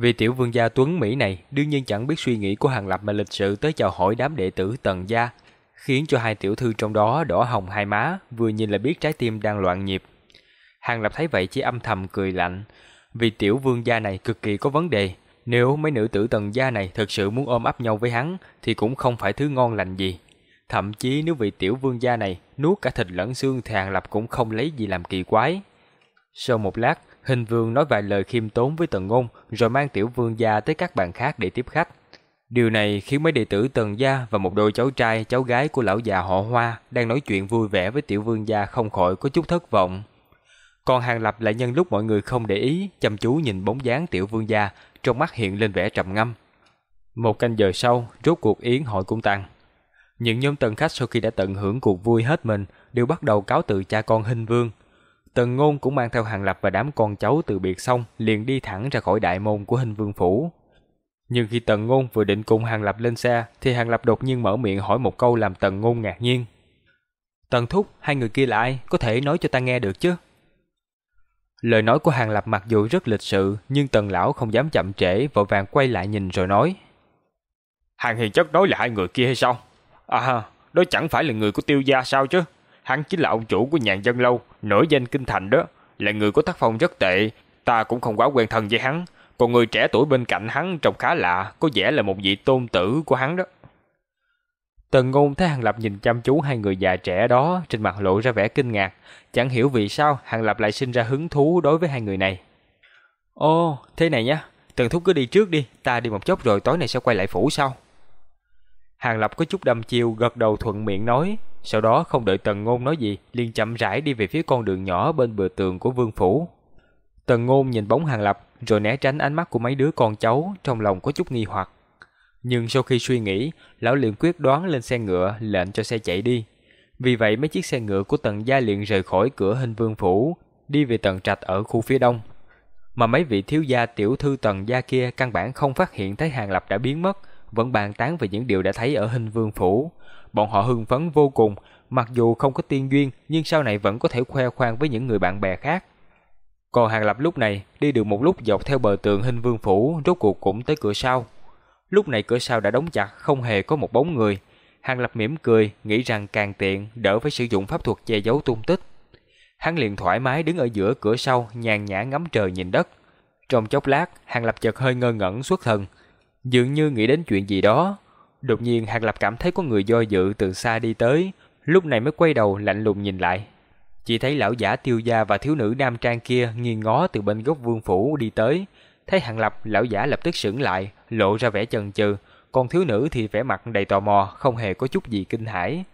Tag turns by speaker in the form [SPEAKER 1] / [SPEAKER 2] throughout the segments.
[SPEAKER 1] Vì tiểu vương gia Tuấn Mỹ này đương nhiên chẳng biết suy nghĩ của Hàng Lập mà lịch sự tới chào hỏi đám đệ tử Tần gia, khiến cho hai tiểu thư trong đó đỏ hồng hai má, vừa nhìn là biết trái tim đang loạn nhịp. Hàng Lập thấy vậy chỉ âm thầm cười lạnh, vì tiểu vương gia này cực kỳ có vấn đề, nếu mấy nữ tử Tần gia này thực sự muốn ôm ấp nhau với hắn thì cũng không phải thứ ngon lành gì. Thậm chí nếu vị tiểu vương gia này nuốt cả thịt lẫn xương thì Hàng Lập cũng không lấy gì làm kỳ quái. Sau một lát, Hình Vương nói vài lời khiêm tốn với Tần Ngôn, rồi mang tiểu vương gia tới các bàn khác để tiếp khách. Điều này khiến mấy đệ tử Tần gia và một đôi cháu trai, cháu gái của lão già họ Hoa đang nói chuyện vui vẻ với tiểu vương gia không khỏi có chút thất vọng. Còn Hàng Lập lại nhân lúc mọi người không để ý, chăm chú nhìn bóng dáng tiểu vương gia, trong mắt hiện lên vẻ trầm ngâm. Một canh giờ sau, rốt cuộc yến hội cũng tăng. Những nhóm tần khách sau khi đã tận hưởng cuộc vui hết mình, đều bắt đầu cáo từ cha con Hinh Vương, Tần Ngôn cũng mang theo Hàng Lập và đám con cháu từ biệt xong, liền đi thẳng ra khỏi đại môn của Hình Vương phủ. Nhưng khi Tần Ngôn vừa định cùng Hàng Lập lên xe, thì Hàng Lập đột nhiên mở miệng hỏi một câu làm Tần Ngôn ngạc nhiên. Tần Thúc, hai người kia là ai? Có thể nói cho ta nghe được chứ? Lời nói của Hàng Lập mặc dù rất lịch sự, nhưng Tần Lão không dám chậm trễ, vội vàng quay lại nhìn rồi nói.
[SPEAKER 2] Hàng Hiền Chất nói là hai người kia hay sao? À, đó chẳng phải là người của tiêu gia sao chứ? Hắn chính là ông chủ của nhàn dân lâu, nổi danh kinh thành đó, là người có tác phong rất tệ, ta cũng không quá quen thân với hắn. Còn người trẻ tuổi bên cạnh hắn trông khá lạ, có vẻ là một vị tôn tử của hắn đó.
[SPEAKER 1] Tần ngôn thấy Hàng Lập nhìn chăm chú hai người già trẻ đó, trên mặt lộ ra vẻ kinh ngạc. Chẳng hiểu vì sao Hàng Lập lại sinh ra hứng thú đối với hai người này. Ồ, thế này nhá, Tần Thúc cứ đi trước đi, ta đi một chốc rồi tối nay sẽ quay lại phủ sau. Hàng Lập có chút đâm chiêu gật đầu thuận miệng nói, sau đó không đợi Tần Ngôn nói gì, liền chậm rãi đi về phía con đường nhỏ bên bờ tường của vương phủ. Tần Ngôn nhìn bóng Hàng Lập, rồi né tránh ánh mắt của mấy đứa con cháu, trong lòng có chút nghi hoặc. Nhưng sau khi suy nghĩ, lão liền quyết đoán lên xe ngựa, lệnh cho xe chạy đi. Vì vậy mấy chiếc xe ngựa của Tần gia liền rời khỏi cửa hình vương phủ, đi về tầng trạch ở khu phía đông. Mà mấy vị thiếu gia tiểu thư Tần gia kia căn bản không phát hiện thấy Hàng Lập đã biến mất, vẫn bàn tán về những điều đã thấy ở hình vương phủ, bọn họ hưng phấn vô cùng, mặc dù không có tiên duyên nhưng sau này vẫn có thể khoe khoang với những người bạn bè khác. Còn Hàng Lập lúc này đi được một lúc dọc theo bờ tường hình vương phủ, rốt cuộc cũng tới cửa sau. Lúc này cửa sau đã đóng chặt, không hề có một bóng người. Hàng Lập mỉm cười, nghĩ rằng càng tiện, đỡ phải sử dụng pháp thuật che giấu tung tích. Hắn liền thoải mái đứng ở giữa cửa sau, nhàn nhã ngắm trời nhìn đất. Trong chốc lát, Hàng Lập chợt hơi ngơ ngẩn xuất thần, dường như nghĩ đến chuyện gì đó, Đột nhiên Hàng Lập cảm thấy có người do dự từ xa đi tới, lúc này mới quay đầu lạnh lùng nhìn lại. Chỉ thấy lão giả tiêu gia và thiếu nữ nam trang kia nghiêng ngó từ bên góc vương phủ đi tới. Thấy Hàng Lập, lão giả lập tức sững lại, lộ ra vẻ chần chừ, còn thiếu nữ thì vẻ mặt đầy tò mò, không hề có chút gì kinh hãi.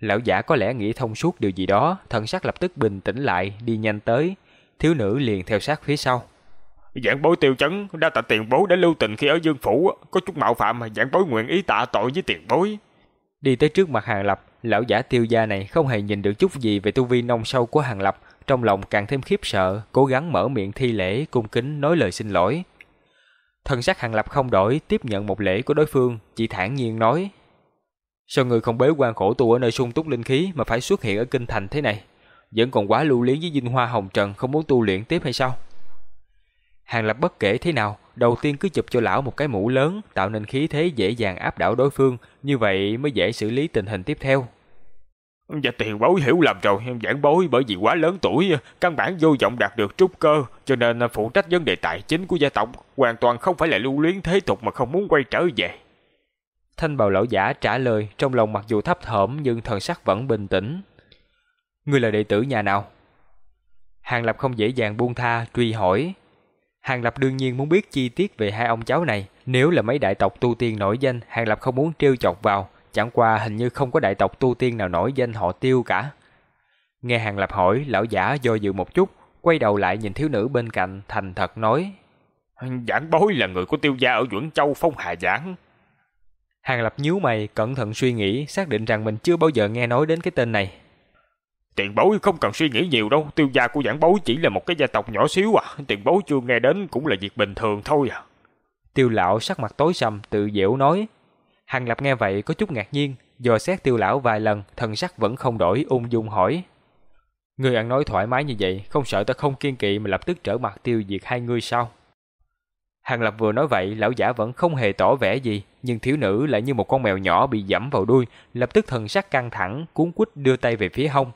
[SPEAKER 1] Lão giả có lẽ nghĩ thông suốt điều gì đó, thần sắc lập tức bình tĩnh lại, đi nhanh tới. Thiếu nữ liền theo sát phía sau.
[SPEAKER 2] Giảng bối tiêu chấn, đa tạ tiền bối đã lưu tình khi ở dương phủ, có chút mạo phạm mà giảng bối nguyện ý tạ tội với tiền bối.
[SPEAKER 1] Đi tới trước mặt Hàng Lập, lão giả tiêu gia này không hề nhìn được chút gì về tu vi nông sâu của Hàng Lập, trong lòng càng thêm khiếp sợ, cố gắng mở miệng thi lễ, cung kính nói lời xin lỗi. Thân sắc Hàng Lập không đổi, tiếp nhận một lễ của đối phương, chỉ thản nhiên nói: "Sao người không bế quan khổ tu ở nơi sung túc linh khí mà phải xuất hiện ở kinh thành thế này? Vẫn còn quá lưu luyến với dinh hoa hồng trần không muốn tu luyện tiếp hay sao?" Hàng Lập bất kể thế nào, đầu tiên cứ chụp cho lão một cái mũ lớn, tạo nên khí thế dễ dàng áp đảo đối phương, như vậy mới dễ xử lý tình hình tiếp theo.
[SPEAKER 2] Và tiền bối hiểu lầm rồi, giảng bối bởi vì quá lớn tuổi, căn bản vô vọng đạt được trúc cơ, cho nên phụ trách vấn đề tài chính của gia tộc, hoàn toàn không phải là lưu luyến thế tục mà không muốn quay trở về.
[SPEAKER 1] Thanh bào lão giả trả lời, trong lòng mặc dù thấp thỏm nhưng thần sắc vẫn bình tĩnh. Ngươi là đệ tử nhà nào? Hàng Lập không dễ dàng buông tha, truy hỏi. Hàng Lập đương nhiên muốn biết chi tiết về hai ông cháu này. Nếu là mấy đại tộc tu tiên nổi danh, Hàng Lập không muốn trêu chọc vào. Chẳng qua hình như không có đại tộc tu tiên nào nổi danh họ tiêu cả. Nghe Hàng Lập hỏi, lão giả do dự một chút, quay đầu lại nhìn thiếu nữ bên cạnh, thành thật nói.
[SPEAKER 2] Giảng bối là người của tiêu gia ở Duẩn Châu Phong Hà Giảng.
[SPEAKER 1] Hàng Lập nhíu mày, cẩn thận suy nghĩ, xác định rằng mình chưa bao giờ nghe nói đến cái tên này.
[SPEAKER 2] Tiền bối không cần suy nghĩ nhiều đâu, tiêu gia của giảng bối chỉ là một cái gia tộc nhỏ xíu à, tiền bối chưa nghe đến cũng là việc bình thường thôi à.
[SPEAKER 1] Tiêu lão sắc mặt tối sầm tự dễu nói. Hàng lập nghe vậy có chút ngạc nhiên, dò xét tiêu lão vài lần, thần sắc vẫn không đổi, ung dung hỏi. người ăn nói thoải mái như vậy, không sợ ta không kiên kỵ mà lập tức trở mặt tiêu diệt hai người sao? Hàng Lập vừa nói vậy, lão giả vẫn không hề tỏ vẻ gì, nhưng thiếu nữ lại như một con mèo nhỏ bị dẫm vào đuôi, lập tức thần sắc căng thẳng, cuốn quýt đưa tay về phía hông.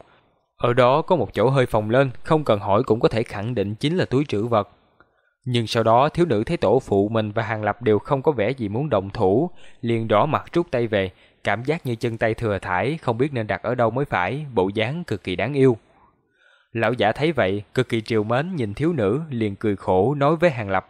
[SPEAKER 1] Ở đó có một chỗ hơi phồng lên, không cần hỏi cũng có thể khẳng định chính là túi trữ vật. Nhưng sau đó thiếu nữ thấy tổ phụ mình và Hàng Lập đều không có vẻ gì muốn động thủ, liền đỏ mặt rút tay về, cảm giác như chân tay thừa thải, không biết nên đặt ở đâu mới phải, bộ dáng cực kỳ đáng yêu. Lão giả thấy vậy, cực kỳ triều mến nhìn thiếu nữ, liền cười khổ nói với Hàng Lập.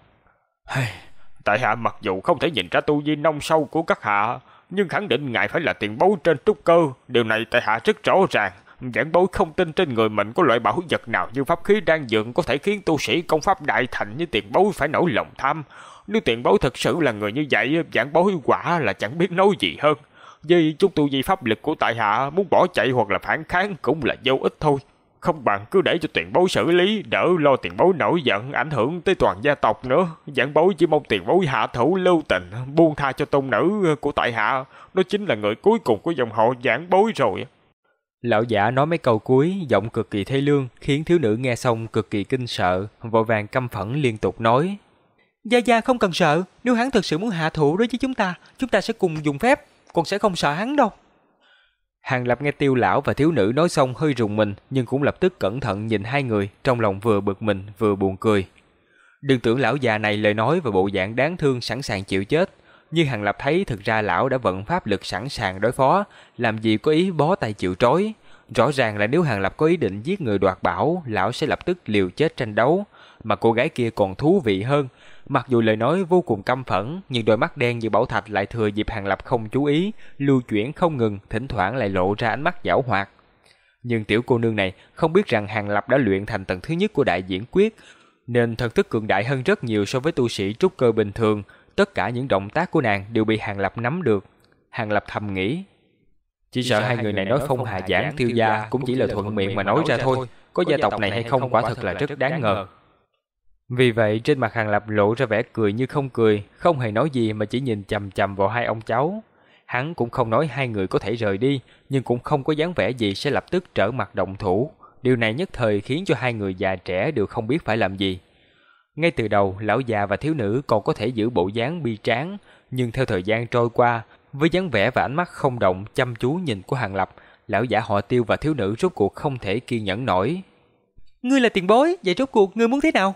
[SPEAKER 2] Tại hạ mặc dù không thể nhìn ra tu vi nông sâu của các hạ, nhưng khẳng định ngài phải là tiền bối trên trúc cơ. Điều này tại hạ rất rõ ràng. Giảng bối không tin trên người mình có loại bảo vật nào như pháp khí đang dựng có thể khiến tu sĩ công pháp đại thành như tiền bối phải nổi lòng tham. Nếu tiền bối thật sự là người như vậy, giảng bối quả là chẳng biết nói gì hơn. Vì chút tu vi pháp lực của tại hạ muốn bỏ chạy hoặc là phản kháng cũng là vô ích thôi. Không bằng cứ để cho tiền bối xử lý, đỡ lo tiền bối nổi giận, ảnh hưởng tới toàn gia tộc nữa. Giảng bối chỉ mong tiền bối hạ thủ lưu tình, buông tha cho tôn nữ của tại hạ. Nó chính là người cuối cùng của dòng họ giảng bối rồi.
[SPEAKER 1] Lão giả nói mấy câu cuối, giọng cực kỳ thê lương, khiến thiếu nữ nghe xong cực kỳ kinh sợ, vội vàng căm phẫn liên tục nói. Gia Gia không cần sợ, nếu hắn thực sự muốn hạ thủ đối với chúng ta, chúng ta sẽ cùng dùng phép, còn sẽ không sợ hắn đâu. Hàng Lập nghe tiêu lão và thiếu nữ nói xong hơi rùng mình, nhưng cũng lập tức cẩn thận nhìn hai người, trong lòng vừa bực mình vừa buồn cười. Đừng tưởng lão già này lời nói và bộ dạng đáng thương sẵn sàng chịu chết, nhưng Hàng Lập thấy thực ra lão đã vận pháp lực sẵn sàng đối phó, làm gì có ý bó tay chịu trói. Rõ ràng là nếu Hàng Lập có ý định giết người đoạt bảo, lão sẽ lập tức liều chết tranh đấu, mà cô gái kia còn thú vị hơn, Mặc dù lời nói vô cùng căm phẫn, nhưng đôi mắt đen như bảo thạch lại thừa dịp Hàng Lập không chú ý, lưu chuyển không ngừng, thỉnh thoảng lại lộ ra ánh mắt giảo hoạt. Nhưng tiểu cô nương này không biết rằng Hàng Lập đã luyện thành tầng thứ nhất của đại diễn quyết, nên thần thức cường đại hơn rất nhiều so với tu sĩ trúc cơ bình thường. Tất cả những động tác của nàng đều bị Hàng Lập nắm được. Hàng Lập thầm nghĩ, chỉ sợ hai người này nói phong hà giảng tiêu gia cũng chỉ là thuận miệng mà nói ra thôi. Có gia tộc này hay không quả thật là rất đáng ngờ. Vì vậy trên mặt Hàng Lập lộ ra vẻ cười như không cười, không hề nói gì mà chỉ nhìn chầm chầm vào hai ông cháu. Hắn cũng không nói hai người có thể rời đi, nhưng cũng không có dáng vẻ gì sẽ lập tức trở mặt động thủ. Điều này nhất thời khiến cho hai người già trẻ đều không biết phải làm gì. Ngay từ đầu, lão già và thiếu nữ còn có thể giữ bộ dáng bi tráng, nhưng theo thời gian trôi qua, với dáng vẻ và ánh mắt không động chăm chú nhìn của Hàng Lập, lão giả họ Tiêu và thiếu nữ rốt cuộc không thể kiên nhẫn nổi. Ngươi là tiền bối, vậy rốt cuộc ngươi muốn thế nào?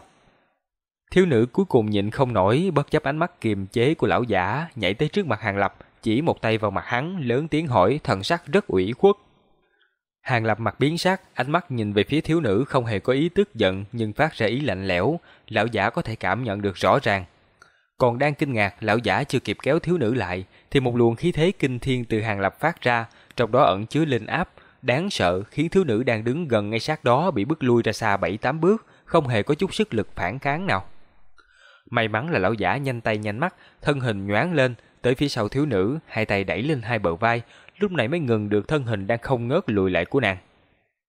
[SPEAKER 1] Thiếu nữ cuối cùng nhịn không nổi, bất chấp ánh mắt kiềm chế của lão giả, nhảy tới trước mặt Hàng Lập, chỉ một tay vào mặt hắn, lớn tiếng hỏi, thần sắc rất ủy khuất. Hàng Lập mặt biến sắc, ánh mắt nhìn về phía thiếu nữ không hề có ý tức giận nhưng phát ra ý lạnh lẽo, lão giả có thể cảm nhận được rõ ràng. Còn đang kinh ngạc, lão giả chưa kịp kéo thiếu nữ lại, thì một luồng khí thế kinh thiên từ Hàng Lập phát ra, trong đó ẩn chứa linh áp, đáng sợ khiến thiếu nữ đang đứng gần ngay sát đó bị bước lui ra xa bảy tám bước, không hề có chút sức lực phản kháng nào. May mắn là lão giả nhanh tay nhanh mắt, thân hình nhoáng lên, tới phía sau thiếu nữ, hai tay đẩy lên hai bờ vai, lúc này mới ngừng được thân hình đang không ngớt lùi lại của nàng.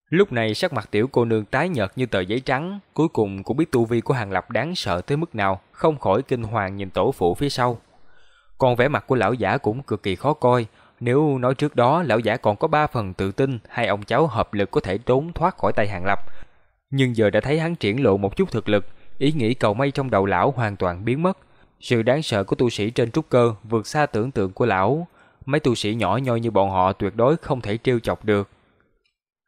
[SPEAKER 1] Lúc này sắc mặt tiểu cô nương tái nhợt như tờ giấy trắng, cuối cùng cũng biết tu vi của Hàng Lập đáng sợ tới mức nào, không khỏi kinh hoàng nhìn tổ phụ phía sau. Còn vẻ mặt của lão giả cũng cực kỳ khó coi, nếu nói trước đó lão giả còn có ba phần tự tin hai ông cháu hợp lực có thể trốn thoát khỏi tay Hàng Lập. Nhưng giờ đã thấy hắn triển lộ một chút thực lực, Ý nghĩ cầu may trong đầu lão hoàn toàn biến mất. Sự đáng sợ của tu sĩ trên trúc cơ vượt xa tưởng tượng của lão. Mấy tu sĩ nhỏ nhoi như bọn họ tuyệt đối không thể trêu chọc được.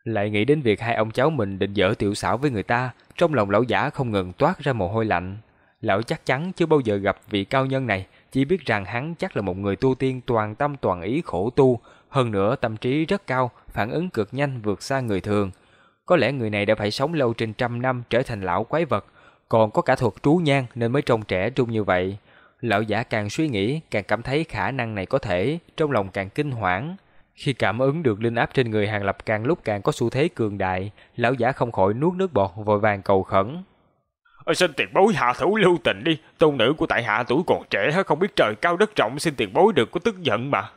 [SPEAKER 1] Lại nghĩ đến việc hai ông cháu mình định dở tiểu xảo với người ta, trong lòng lão giả không ngừng toát ra mồ hôi lạnh. Lão chắc chắn chưa bao giờ gặp vị cao nhân này, chỉ biết rằng hắn chắc là một người tu tiên toàn tâm toàn ý khổ tu, hơn nữa tâm trí rất cao, phản ứng cực nhanh vượt xa người thường. Có lẽ người này đã phải sống lâu trên trăm năm trở thành lão quái vật, còn có cả thuật trú nhang nên mới trông trẻ trung như vậy. Lão giả càng suy nghĩ, càng cảm thấy khả năng này có thể, trong lòng càng kinh hoảng. Khi cảm ứng được linh áp trên người Hàng Lập càng lúc càng có xu thế cường đại, lão giả không khỏi nuốt nước bọt vội vàng cầu khẩn.
[SPEAKER 2] Ôi, xin tiền bối hạ thủ lưu tình đi, tôn nữ của tại hạ tuổi còn trẻ không biết trời cao đất rộng xin tiền bối được có tức giận mà.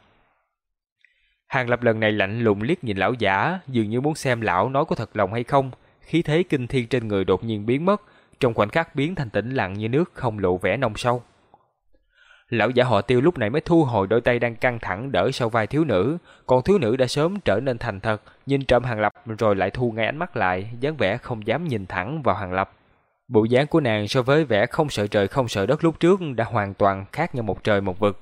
[SPEAKER 1] Hàng Lập lần này lạnh lùng liếc nhìn lão giả, dường như muốn xem lão nói có thật lòng hay không. Khí thế kinh thiên trên người đột nhiên biến mất, trong khoảnh khắc biến thành tĩnh lặng như nước không lộ vẻ nông sâu. Lão giả họ tiêu lúc này mới thu hồi đôi tay đang căng thẳng đỡ sau vai thiếu nữ, còn thiếu nữ đã sớm trở nên thành thật, nhìn trộm Hàng Lập rồi lại thu ngay ánh mắt lại, dáng vẻ không dám nhìn thẳng vào Hàng Lập. Bộ dáng của nàng so với vẻ không sợ trời không sợ đất lúc trước đã hoàn toàn khác nhau một trời một vực.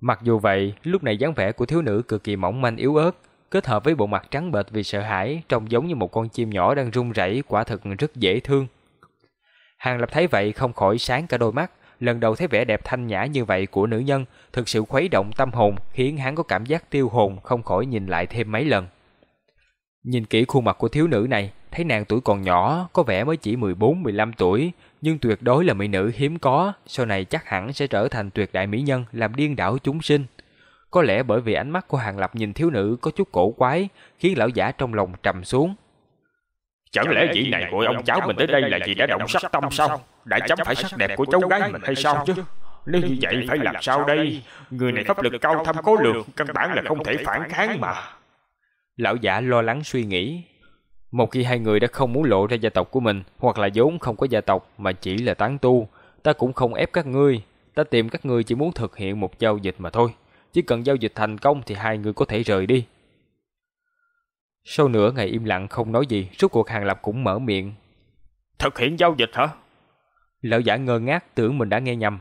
[SPEAKER 1] Mặc dù vậy, lúc này dáng vẻ của thiếu nữ cực kỳ mỏng manh yếu ớt, kết hợp với bộ mặt trắng bệch vì sợ hãi, trông giống như một con chim nhỏ đang run rẩy, quả thực rất dễ thương. Hàng Lập thấy vậy không khỏi sáng cả đôi mắt, lần đầu thấy vẻ đẹp thanh nhã như vậy của nữ nhân, thực sự khuấy động tâm hồn, khiến hắn có cảm giác tiêu hồn, không khỏi nhìn lại thêm mấy lần. Nhìn kỹ khuôn mặt của thiếu nữ này, thấy nàng tuổi còn nhỏ, có vẻ mới chỉ 14-15 tuổi, nhưng tuyệt đối là mỹ nữ hiếm có, sau này chắc hẳn sẽ trở thành tuyệt đại mỹ nhân làm điên đảo chúng sinh. Có lẽ bởi vì ánh mắt của Hàng Lập nhìn thiếu nữ có chút cổ quái, khiến lão giả trong lòng trầm xuống.
[SPEAKER 2] Chẳng lẽ vị này của ông cháu mình tới đây là vì đã động sắc tâm sao? Đã chấm phải sắc đẹp của cháu gái mình hay sao chứ? Nếu như vậy phải làm sao đây? Người này pháp lực cao thâm cố lường, căn bản là không thể phản kháng mà.
[SPEAKER 1] Lão giả lo lắng suy nghĩ. Một khi hai người đã không muốn lộ ra gia tộc của mình, hoặc là vốn không có gia tộc mà chỉ là tán tu, ta cũng không ép các ngươi. Ta tìm các ngươi chỉ muốn thực hiện một giao dịch mà thôi. Chỉ cần giao dịch thành công thì hai người có thể rời đi. Sau nửa ngày im lặng không nói gì, rốt cuộc Hàng Lập cũng mở miệng.
[SPEAKER 2] Thực hiện giao dịch hả?
[SPEAKER 1] Lão giả ngơ ngác tưởng mình đã nghe nhầm.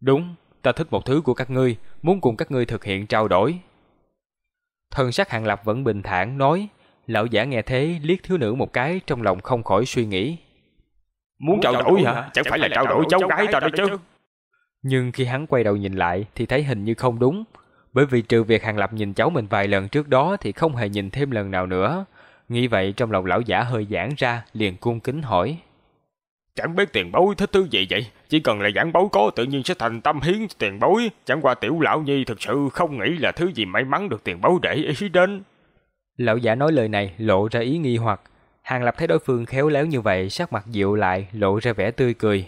[SPEAKER 1] Đúng, ta thích một thứ của các ngươi, muốn cùng các ngươi thực hiện trao đổi. Thần sắc Hàng Lập vẫn bình thản nói, lão giả nghe thế liếc thiếu nữ một cái trong lòng không khỏi suy nghĩ.
[SPEAKER 2] Muốn trao đổi hả? Chẳng phải là trao đổi cháu gái ta đó chứ.
[SPEAKER 1] Nhưng khi hắn quay đầu nhìn lại thì thấy hình như không đúng, bởi vì trừ việc Hàng Lập nhìn cháu mình vài lần trước đó thì không hề nhìn thêm lần nào nữa. Nghĩ vậy trong lòng lão giả hơi giãn ra, liền cung kính hỏi.
[SPEAKER 2] Chẳng biết tiền bối thích thứ gì vậy, chỉ cần là giảng bối có tự nhiên sẽ thành tâm hiến tiền bối, chẳng qua tiểu lão nhi thực sự không nghĩ là thứ gì may mắn được tiền bối để ý đến.
[SPEAKER 1] Lão giả nói lời này lộ ra ý nghi hoặc, Hàng Lập thấy đối phương khéo léo như vậy, sắc mặt dịu lại, lộ ra vẻ tươi cười.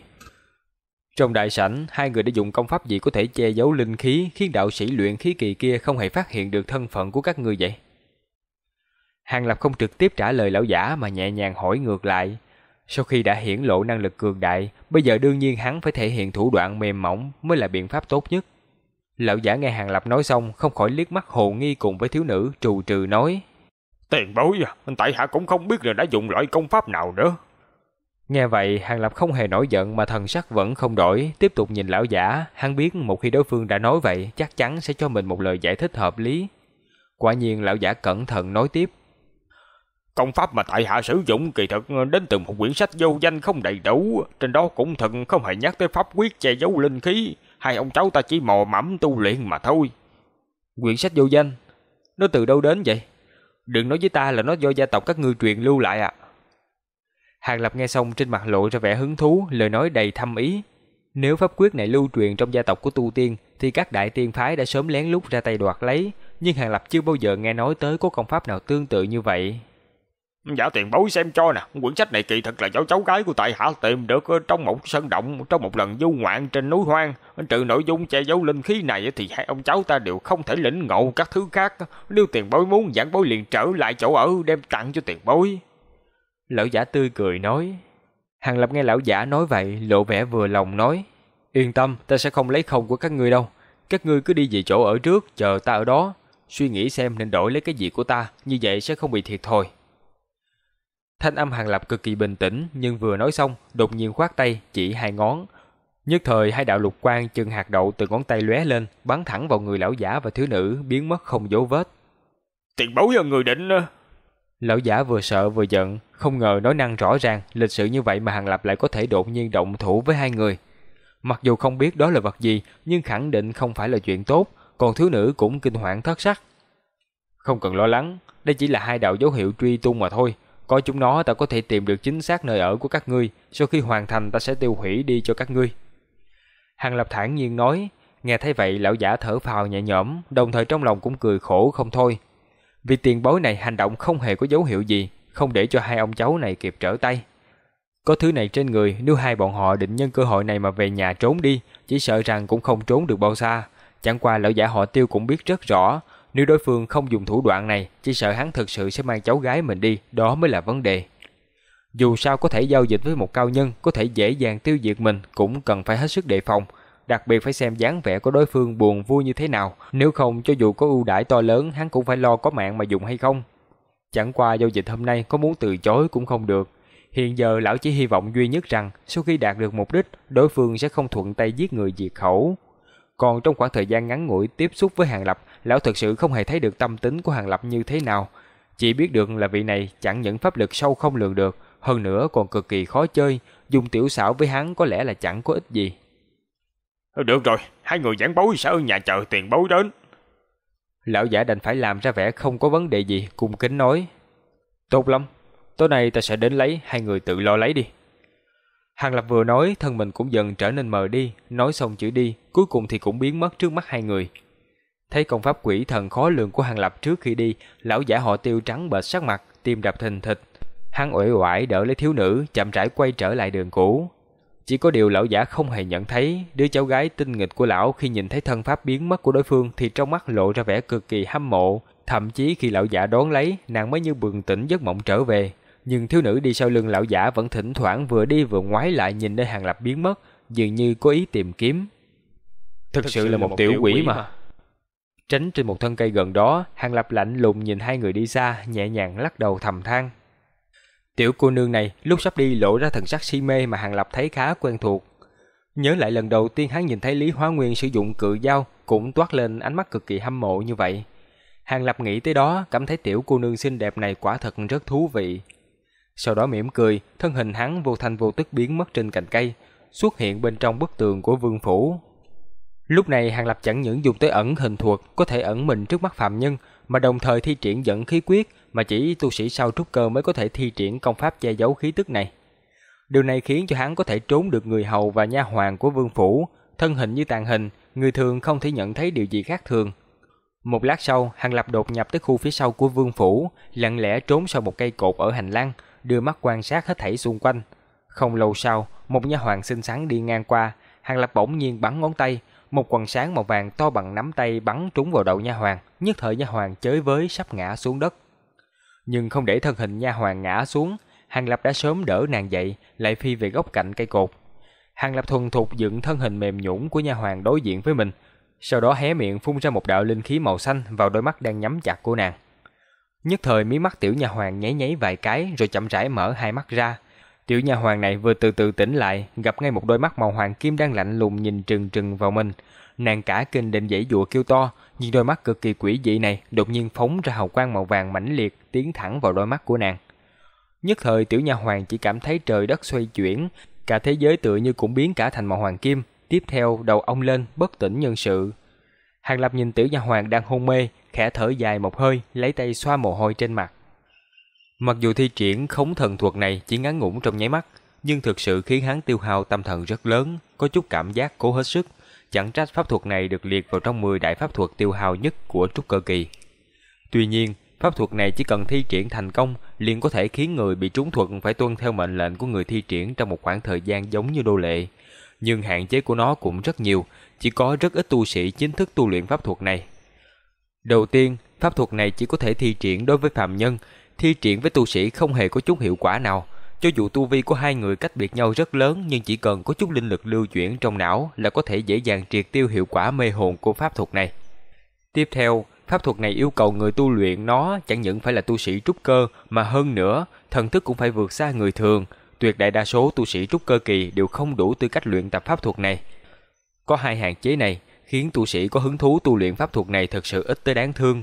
[SPEAKER 1] Trong đại sảnh, hai người đã dùng công pháp gì có thể che giấu linh khí, khiến đạo sĩ luyện khí kỳ kia không hề phát hiện được thân phận của các người vậy? Hàng Lập không trực tiếp trả lời lão giả mà nhẹ nhàng hỏi ngược lại. Sau khi đã hiển lộ năng lực cường đại, bây giờ đương nhiên hắn phải thể hiện thủ đoạn mềm mỏng mới là biện pháp tốt nhất. Lão giả nghe Hàng Lập nói xong, không khỏi liếc mắt hồ nghi cùng với thiếu nữ, trù trừ nói.
[SPEAKER 2] Tiền bối à, tại hạ cũng không biết là đã dùng loại công pháp nào nữa.
[SPEAKER 1] Nghe vậy, Hàng Lập không hề nổi giận mà thần sắc vẫn không đổi, tiếp tục nhìn lão giả, hắn biết một khi đối phương đã nói vậy, chắc chắn sẽ cho mình một lời giải thích hợp lý. Quả nhiên lão giả cẩn thận nói tiếp.
[SPEAKER 2] Công pháp mà tại hạ sử dụng kỳ thực đến từ một quyển sách vô danh không đầy đủ, trên đó cũng thật không hề nhắc tới pháp quyết che giấu linh khí, hai ông cháu ta chỉ mò mẫm tu luyện mà thôi.
[SPEAKER 1] Quyển sách vô danh? Nó từ đâu đến vậy? Đừng nói với ta là nó do gia tộc các ngươi truyền lưu lại à? Hàng Lập nghe xong trên mặt lộ ra vẻ hứng thú, lời nói đầy thâm ý. Nếu pháp quyết này lưu truyền trong gia tộc của tu tiên, thì các đại tiên phái đã sớm lén lút ra tay đoạt lấy, nhưng Hàng Lập chưa bao giờ nghe nói tới có công pháp nào tương tự như vậy.
[SPEAKER 2] Giả tiền bối xem cho nè, quyển sách này kỳ thật là do cháu gái của tại hạ tìm được trong một sân động, trong một lần du ngoạn trên núi hoang. Trừ nội dung che giấu linh khí này thì hai ông cháu ta đều không thể lĩnh ngộ các thứ khác. Nếu tiền bối muốn giảng bối liền trở lại chỗ ở đem tặng cho tiền bối.
[SPEAKER 1] Lão giả tươi cười nói. Hàng Lập nghe lão giả nói vậy, lộ vẻ vừa lòng nói. Yên tâm, ta sẽ không lấy không của các ngươi đâu. Các ngươi cứ đi về chỗ ở trước, chờ ta ở đó. Suy nghĩ xem nên đổi lấy cái gì của ta, như vậy sẽ không bị thiệt thôi. Thanh âm Hàng Lập cực kỳ bình tĩnh, nhưng vừa nói xong, đột nhiên khoát tay, chỉ hai ngón. Nhất thời hai đạo lục quang chừng hạt đậu từ ngón tay lóe lên, bắn thẳng vào người lão giả và thiếu nữ, biến mất không dấu vết.
[SPEAKER 2] Tiền bối là người định...
[SPEAKER 1] Lão giả vừa sợ vừa giận, không ngờ nói năng rõ ràng, lịch sự như vậy mà Hàng Lập lại có thể đột nhiên động thủ với hai người. Mặc dù không biết đó là vật gì, nhưng khẳng định không phải là chuyện tốt, còn thiếu nữ cũng kinh hoảng thất sắc. Không cần lo lắng, đây chỉ là hai đạo dấu hiệu truy tung mà thôi. Có chúng nó ta có thể tìm được chính xác nơi ở của các ngươi, sau khi hoàn thành ta sẽ tiêu hủy đi cho các ngươi. Hàng Lập thản nhiên nói, nghe thấy vậy lão giả thở phào nhẹ nhõm, đồng thời trong lòng cũng cười khổ không thôi. Vì tiền bối này hành động không hề có dấu hiệu gì, không để cho hai ông cháu này kịp trở tay. Có thứ này trên người, nếu hai bọn họ định nhân cơ hội này mà về nhà trốn đi, chỉ sợ rằng cũng không trốn được bao xa. Chẳng qua lão giả họ tiêu cũng biết rất rõ, nếu đối phương không dùng thủ đoạn này, chỉ sợ hắn thực sự sẽ mang cháu gái mình đi, đó mới là vấn đề. Dù sao có thể giao dịch với một cao nhân, có thể dễ dàng tiêu diệt mình, cũng cần phải hết sức đề phòng. Đặc biệt phải xem dáng vẻ của đối phương buồn vui như thế nào, nếu không cho dù có ưu đãi to lớn, hắn cũng phải lo có mạng mà dùng hay không. Chẳng qua giao dịch hôm nay có muốn từ chối cũng không được. Hiện giờ lão chỉ hy vọng duy nhất rằng sau khi đạt được mục đích, đối phương sẽ không thuận tay giết người diệt khẩu. Còn trong khoảng thời gian ngắn ngủi tiếp xúc với Hàng Lập, lão thực sự không hề thấy được tâm tính của Hàng Lập như thế nào. Chỉ biết được là vị này chẳng những pháp lực sâu không lường được, hơn nữa còn cực kỳ khó chơi, dùng tiểu xảo với hắn có lẽ là chẳng có ích gì.
[SPEAKER 2] Được rồi, hai người giảng bối sẽ ở nhà chờ tiền bối đến.
[SPEAKER 1] Lão giả đành phải làm ra vẻ không có vấn đề gì, cung kính nói. Tốt lắm, tối nay ta sẽ đến lấy, hai người tự lo lấy đi. Hàng Lập vừa nói, thân mình cũng dần trở nên mờ đi, nói xong chữ đi, cuối cùng thì cũng biến mất trước mắt hai người. Thấy công pháp quỷ thần khó lường của Hàng Lập trước khi đi, lão giả họ tiêu trắng bệch sắc mặt, tim đập thình thịch. Hắn uể oải đỡ lấy thiếu nữ, chậm rãi quay trở lại đường cũ. Chỉ có điều lão giả không hề nhận thấy, đứa cháu gái tinh nghịch của lão khi nhìn thấy thân pháp biến mất của đối phương thì trong mắt lộ ra vẻ cực kỳ hâm mộ, thậm chí khi lão giả đón lấy, nàng mới như bừng tỉnh giấc mộng trở về. Nhưng thiếu nữ đi sau lưng lão giả vẫn thỉnh thoảng vừa đi vừa ngoái lại nhìn nơi hàng lập biến mất, dường như có ý tìm kiếm.
[SPEAKER 2] Thực, sự là một tiểu quỷ mà.
[SPEAKER 1] Tránh trên một thân cây gần đó, hàng lập lạnh lùng nhìn hai người đi xa, nhẹ nhàng lắc đầu thầm than. Tiểu cô nương này lúc sắp đi lộ ra thần sắc si mê mà Hàng Lập thấy khá quen thuộc. Nhớ lại lần đầu tiên hắn nhìn thấy Lý Hóa Nguyên sử dụng cự dao cũng toát lên ánh mắt cực kỳ hâm mộ như vậy. Hàng Lập nghĩ tới đó cảm thấy tiểu cô nương xinh đẹp này quả thật rất thú vị. Sau đó mỉm cười, thân hình hắn vô thành vô tức biến mất trên cành cây, xuất hiện bên trong bức tường của vương phủ. Lúc này Hàng Lập chẳng những dùng tới ẩn hình thuật có thể ẩn mình trước mắt phạm nhân, mà đồng thời thi triển dẫn khí quyết, mà chỉ tu sĩ sau trúc cơ mới có thể thi triển công pháp che giấu khí tức này. Điều này khiến cho hắn có thể trốn được người hầu và nha hoàng của vương phủ, thân hình như tàn hình, người thường không thể nhận thấy điều gì khác thường. Một lát sau, Hàng Lập đột nhập tới khu phía sau của vương phủ, lặng lẽ trốn sau một cây cột ở hành lang, đưa mắt quan sát hết thảy xung quanh. Không lâu sau, một nha hoàng xinh xắn đi ngang qua, Hàng Lập bỗng nhiên bắn ngón tay, một quần sáng màu vàng to bằng nắm tay bắn trúng vào đầu nha hoàng, nhất thời nha hoàng chới với sắp ngã xuống đất. Nhưng không để thân hình nha hoàng ngã xuống, Hàng Lập đã sớm đỡ nàng dậy, lại phi về góc cạnh cây cột. Hàng Lập thuần thục dựng thân hình mềm nhũn của nha hoàng đối diện với mình, sau đó hé miệng phun ra một đạo linh khí màu xanh vào đôi mắt đang nhắm chặt của nàng. Nhất thời mí mắt tiểu nha hoàng nháy nháy vài cái rồi chậm rãi mở hai mắt ra. Tiểu nha hoàng này vừa từ từ tỉnh lại, gặp ngay một đôi mắt màu hoàng kim đang lạnh lùng nhìn trừng trừng vào mình. Nàng cả kinh định dãy dụa kêu to, nhưng đôi mắt cực kỳ quỷ dị này đột nhiên phóng ra hào quang màu vàng mãnh liệt tiến thẳng vào đôi mắt của nàng. Nhất thời tiểu nha hoàng chỉ cảm thấy trời đất xoay chuyển, cả thế giới tựa như cũng biến cả thành màu hoàng kim, tiếp theo đầu ông lên bất tỉnh nhân sự. Hàng Lập nhìn tiểu nha hoàng đang hôn mê, khẽ thở dài một hơi, lấy tay xoa mồ hôi trên mặt. Mặc dù thi triển khống thần thuật này chỉ ngắn ngủn trong nháy mắt, nhưng thực sự khiến hắn tiêu hao tâm thần rất lớn, có chút cảm giác cố hết sức, chẳng trách pháp thuật này được liệt vào trong 10 đại pháp thuật tiêu hao nhất của trúc cơ kỳ. Tuy nhiên, pháp thuật này chỉ cần thi triển thành công liền có thể khiến người bị trúng thuật phải tuân theo mệnh lệnh của người thi triển trong một khoảng thời gian giống như đô lệ. Nhưng hạn chế của nó cũng rất nhiều, chỉ có rất ít tu sĩ chính thức tu luyện pháp thuật này. Đầu tiên, pháp thuật này chỉ có thể thi triển đối với phàm nhân, thi triển với tu sĩ không hề có chút hiệu quả nào. Cho dù tu vi của hai người cách biệt nhau rất lớn nhưng chỉ cần có chút linh lực lưu chuyển trong não là có thể dễ dàng triệt tiêu hiệu quả mê hồn của pháp thuật này. Tiếp theo, pháp thuật này yêu cầu người tu luyện nó chẳng những phải là tu sĩ trúc cơ mà hơn nữa, thần thức cũng phải vượt xa người thường. Tuyệt đại đa số tu sĩ trúc cơ kỳ đều không đủ tư cách luyện tập pháp thuật này. Có hai hạn chế này khiến tu sĩ có hứng thú tu luyện pháp thuật này thật sự ít tới đáng thương.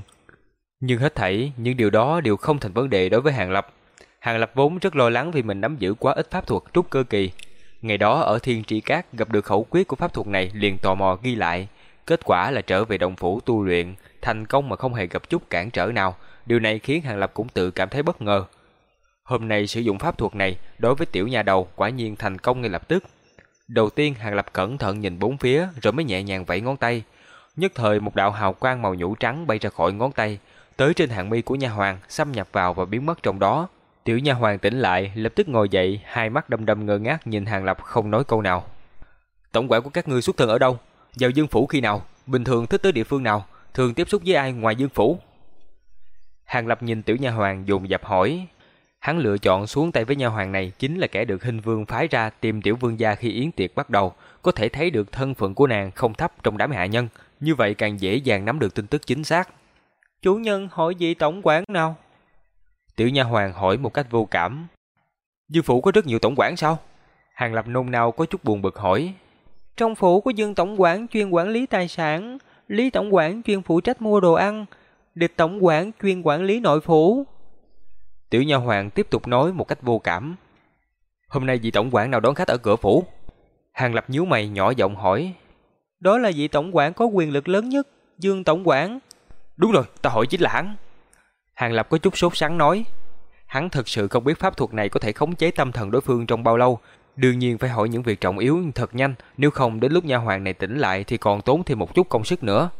[SPEAKER 1] Nhưng hết thảy, những điều đó đều không thành vấn đề đối với Hàng Lập. Hàng Lập vốn rất lo lắng vì mình nắm giữ quá ít pháp thuật trúc cơ kỳ. Ngày đó ở Thiên Tri Cát gặp được khẩu quyết của pháp thuật này liền tò mò ghi lại. Kết quả là trở về đồng phủ tu luyện, thành công mà không hề gặp chút cản trở nào. Điều này khiến Hàng Lập cũng tự cảm thấy bất ngờ. Hôm nay sử dụng pháp thuật này đối với tiểu nhà đầu quả nhiên thành công ngay lập tức. Đầu tiên Hàng Lập cẩn thận nhìn bốn phía rồi mới nhẹ nhàng vẫy ngón tay. Nhất thời một đạo hào quang màu nhũ trắng bay ra khỏi ngón tay, tới trên hàng mi của nha hoàng, xâm nhập vào và biến mất trong đó. Tiểu nha hoàng tỉnh lại, lập tức ngồi dậy, hai mắt đăm đăm ngơ ngác nhìn Hàng Lập không nói câu nào. Tổng quản của các ngươi xuất thân ở đâu? Vào dương phủ khi nào? Bình thường thích tới địa phương nào? Thường tiếp xúc với ai ngoài dương phủ? Hàng Lập nhìn tiểu nha hoàng dùng dập hỏi. Hắn lựa chọn xuống tay với nha hoàng này chính là kẻ được hình vương phái ra tìm tiểu vương gia khi yến tiệc bắt đầu, có thể thấy được thân phận của nàng không thấp trong đám hạ nhân, như vậy càng dễ dàng nắm được tin tức chính xác. Chủ nhân hỏi gì tổng quản nào? Tiểu nha hoàng hỏi một cách vô cảm. Dương phủ có rất nhiều tổng quản sao? Hàng Lập nôn nao có chút buồn bực hỏi.
[SPEAKER 3] Trong phủ của Dương tổng quản chuyên quản lý tài sản, Lý tổng quản chuyên phụ trách mua đồ ăn, Địch tổng quản chuyên quản lý nội phủ.
[SPEAKER 1] Tiểu Nha Hoàng tiếp tục nói một cách vô cảm. Hôm nay vị tổng quản nào đón khách ở cửa phủ? Hàng Lập nhíu mày nhỏ giọng hỏi.
[SPEAKER 3] Đó là vị tổng quản có quyền lực lớn nhất, Dương tổng quản.
[SPEAKER 1] Đúng rồi, ta hỏi chính là hắn. Hàng Lập có chút sốt sắng nói. Hắn thật sự không biết pháp thuật này có thể khống chế tâm thần đối phương trong bao lâu. Đương nhiên phải hỏi những việc trọng yếu thật nhanh, nếu không đến lúc nha hoàng này tỉnh lại thì còn tốn thêm một chút công sức nữa.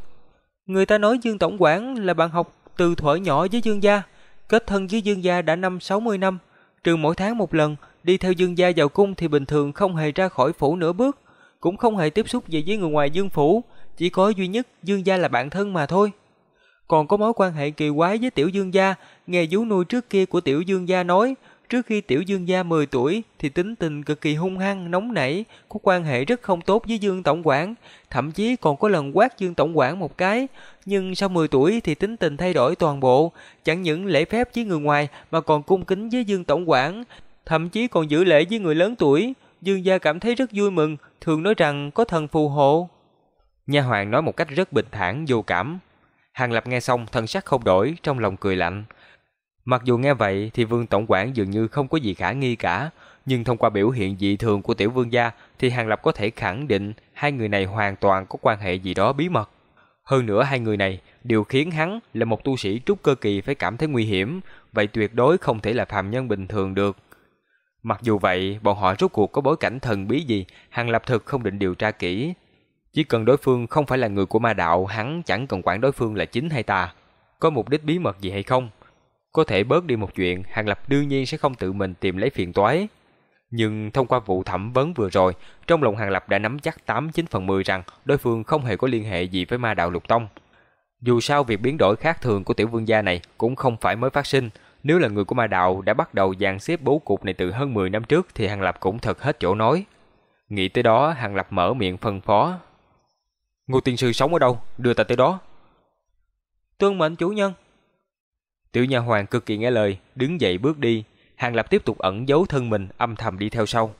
[SPEAKER 3] Người ta nói Dương Tổng quản là bạn học từ thuở nhỏ với Dương gia, kết thân với Dương gia đã năm 60 năm, trừ mỗi tháng một lần, đi theo Dương gia vào cung thì bình thường không hề ra khỏi phủ nửa bước, cũng không hề tiếp xúc gì với người ngoài Dương phủ, chỉ có duy nhất Dương gia là bạn thân mà thôi. Còn có mối quan hệ kỳ quái với Tiểu Dương gia, nghe vú nuôi trước kia của Tiểu Dương gia nói, trước khi Tiểu Dương gia 10 tuổi thì tính tình cực kỳ hung hăng, nóng nảy, có quan hệ rất không tốt với Dương tổng quản, thậm chí còn có lần quát Dương tổng quản một cái, nhưng sau 10 tuổi thì tính tình thay đổi toàn bộ, chẳng những lễ phép với người ngoài mà còn cung kính với Dương tổng quản, thậm chí còn giữ lễ với người lớn tuổi. Dương gia cảm thấy rất vui mừng, thường nói rằng có thần phù hộ.
[SPEAKER 1] Nha hoàng nói một cách rất bình thản, vô cảm. Hàng Lập nghe xong thần sắc không đổi, trong lòng cười lạnh. Mặc dù nghe vậy thì Vương Tổng quản dường như không có gì khả nghi cả, nhưng thông qua biểu hiện dị thường của tiểu vương gia thì Hàng Lập có thể khẳng định hai người này hoàn toàn có quan hệ gì đó bí mật. Hơn nữa hai người này đều khiến hắn là một tu sĩ trúc cơ kỳ phải cảm thấy nguy hiểm, vậy tuyệt đối không thể là phàm nhân bình thường được. Mặc dù vậy, bọn họ rốt cuộc có bối cảnh thần bí gì, Hàng Lập thực không định điều tra kỹ. Chỉ cần đối phương không phải là người của ma đạo, hắn chẳng cần quản đối phương là chính hay tà. Có mục đích bí mật gì hay không? Có thể bớt đi một chuyện, Hàng Lập đương nhiên sẽ không tự mình tìm lấy phiền toái. Nhưng thông qua vụ thẩm vấn vừa rồi, trong lòng Hàng Lập đã nắm chắc 89 phần 10 rằng đối phương không hề có liên hệ gì với ma đạo lục tông. Dù sao việc biến đổi khác thường của tiểu vương gia này cũng không phải mới phát sinh, nếu là người của ma đạo đã bắt đầu dàn xếp bố cục này từ hơn 10 năm trước thì Hàng Lập cũng thật hết chỗ nói. Nghĩ tới đó, Hàng Lập mở miệng phân phó. Ngô tiên sư sống ở đâu? Đưa ta tới đó.
[SPEAKER 3] Tuân mệnh chủ nhân.
[SPEAKER 1] Tiểu nha hoàng cực kỳ nghe lời, đứng dậy bước đi. Hàng Lập tiếp tục ẩn giấu thân mình, âm thầm đi theo sau.